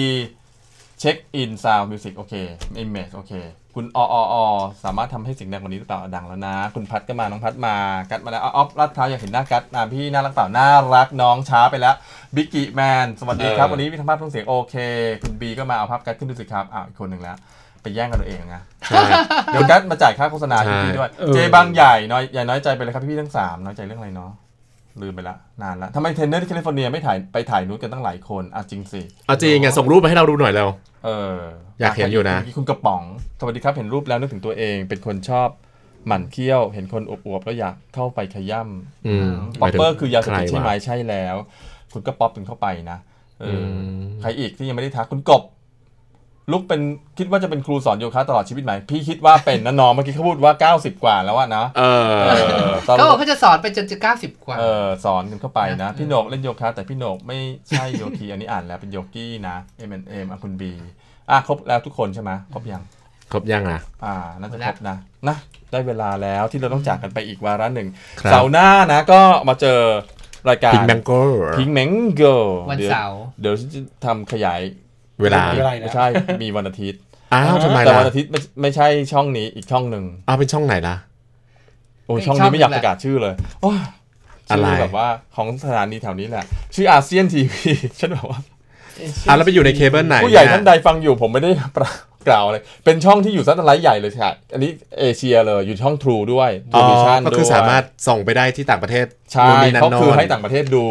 เช็คอินซาวมิวสิกโอเคอิมเมจโอเค คุณออออสามารถทำให้เสียงดังกว่านี้หรือเปล่าดังแล้วนะ คุณพัดก็มาน้องพัดมากัดมาแล้วออฟรัดเท้าวอยากเห็นหน้ากัดอ่าพี่น่ารักเปล่าน่ารักน้องช้าไปแล้วบิกกี้แมนสวัสดีครับเออวันนี้มีธรรมะต้องเสียงโอเค คุณบีก็มาเอาภาพกัดขึ้นดูสิครับอ้าวอีกคนหนึ่งแล้วไปแย่งกันตัวเองนะใช่เดี๋ยวกัดมาจ่ายค่าโฆษณาใช่ให้พี่ด้วย เจบางใหญ่น้อยอย่าน้อยใจไปเลยครับพี่ๆทั้งสามน้อยใจเรื่องอะไรเนาะ ลืมไปละนานละทำไมเทรนเนอร์ที่แคลิฟอร์เนียไม่ถ่ายไปถ่ายนู้นกันตั้งหลายคนอะจริงสิเอาจริงไงส่งรูปมาให้เราดูหน่อยแล้วเอออยอากเห็นอยู่นะเมื่กี้คุณกระป๋องสวัสดีครับเห็นรูปแล้วนึกถึงตัวเอง เป็นคนชอบหมั่นเคี้ยว เห็นคนอวบๆแล้วอยากเข้าไปขย่ำอืมป๊อปเปอร์คือยาเสพติดใครวะใช่ไหมใช่แล้ว คุณก็ป๊อปกันเข้าไปนะเอออมใครอีกที่ยังไม่ได้ทักคุณกบ ลุกเป็นคิดว่าจะเป็นครูสอนโยคะตลอดชีวิตไหม พี่คิดว่าเป็นนะน้องเมื่อกี้เขาพูดว่า 90 กว่าแล้วอะนะเออเออตอนๆก็บอกเขาจะสอนไปจนจะเก้าสิบกว่า เออ สอนกันเข้าไปนะนะ พี่โหนกเล่นโยคะ แต่พี่โหนกไม่ใช่โยคีอันนี้อ่านแล้วเป็นโยกี้นะ M N M อะคุณบีอะครบแล้วทุกคนใช่ไหมครบยังครบยังอะอ่าน่าจะครบนะนะได้เวลาแล้วที่เราต้องจากกันไปอีกวาระหนึ่งครับเสาร์หน้านะก็มาเจอรายการ Pink Mango Pink Mango วันเสาร์เดี๋ยวฉันจะทำขยาย เวลาเวลาไม่ใช่ มีวันอาทิตย์ อ้าวทำไมแต่ล่ะวันอาทิตย์ไม่ไม่ใช่ช่องนี้อีกช่องหนึ่งอ้าวเป็นช่องไหนล่ะ โอ้ยอีกช่องช่องนี้ไม่อยากหนึ่ปงระกาศชื่อเลยโอ้ยอะไรชื่แบบว่าของสถานีแถวนี้แหละ ชื่ออาเซียนทีวี ฉันบอกว่าอะแล้วไปอยู่ในเคเบิลไหนผู้ใหญ่เยท่านใดฟังอยู่ผมไม่ได้ประ กล่าวอะไร เป็นช่องที่อยู่ซัตไลท์ใหญ่เลยค่ะอันนี้เอเชียเลย อยู่ช่อง True ด้วยอ๋อ True Vision ก็คือด้วยสามารถส่งไปได้ที่ต่างประเทศใช่นู่นนี่นั่นเขาโน่คือนให้ต่างประเทศดู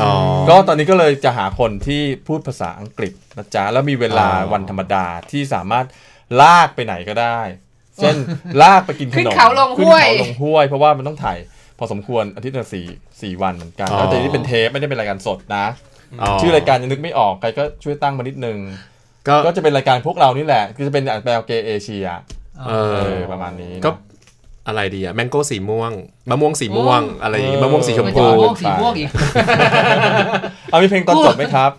อ๋อก็ตอนนี้ก็เลยจะหาคนที่พูดภาษาอังกฤษนะจ๊ะ แล้วมีเวลาอ๋อวันธรรมดาที่สามารถลากไปไหนก็ได้ เช่น ลากไปกินขนม ขึ้นเขาลงขึ้นห้วยเขาลงห้วย เพราะว่ามันต้องถ่ายพอสมควรอาทิตย์ละสี่สี่วันเหมือนกันอ๋อแล้วแต่นี่เป็นเทปไม่ได้เป็นรายการสดนะอ๋อชื่อรายการยังนึกไม่ออก ใครก็ช่วยตั้งมานิดนึง ก็ก็จะเป็นรายการพวกเรานี่แหละ คือจะเป็นแปลเกเอเชียเอเอออประมาณนี้นะก็อะไรดีอะแมงโก้สีม่วงมะม่วงสีม่วง อะไรอย่างงี้เออมะม่วงสีชมมันพูจะม่วงสีม่วงอีกเอามีเพลงตอนจบไหมครับ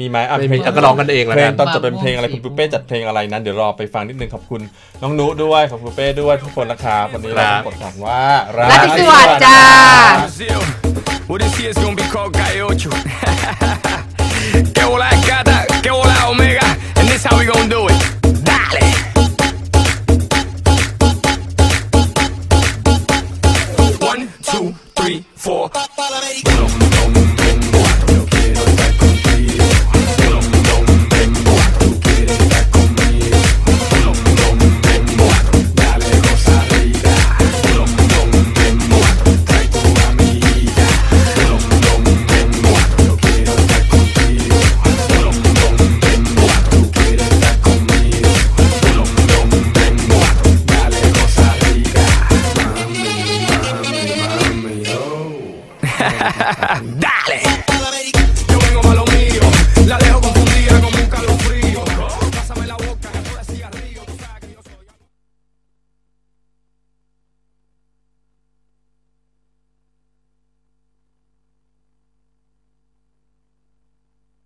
มีไหมอะไม่มีอะก็ร้องกันเองแล้วเพลกังนตอนจบเป็นเพลงอะไรม่วงคุณปุ้เป้จัดเพลงอะไรนั้นเดี๋ยวรอไปฟังนิดนึงขอบคุณน้องนุด้วยขอบคุณปุ้เป้ด้วยทุกคนนะครับวันนี้เราครับกดสั่งว่าราตรีสวัสดิ์จ้า Brazil. Well, this year's gonna be called Gaiocho. que hola, gata. three, for.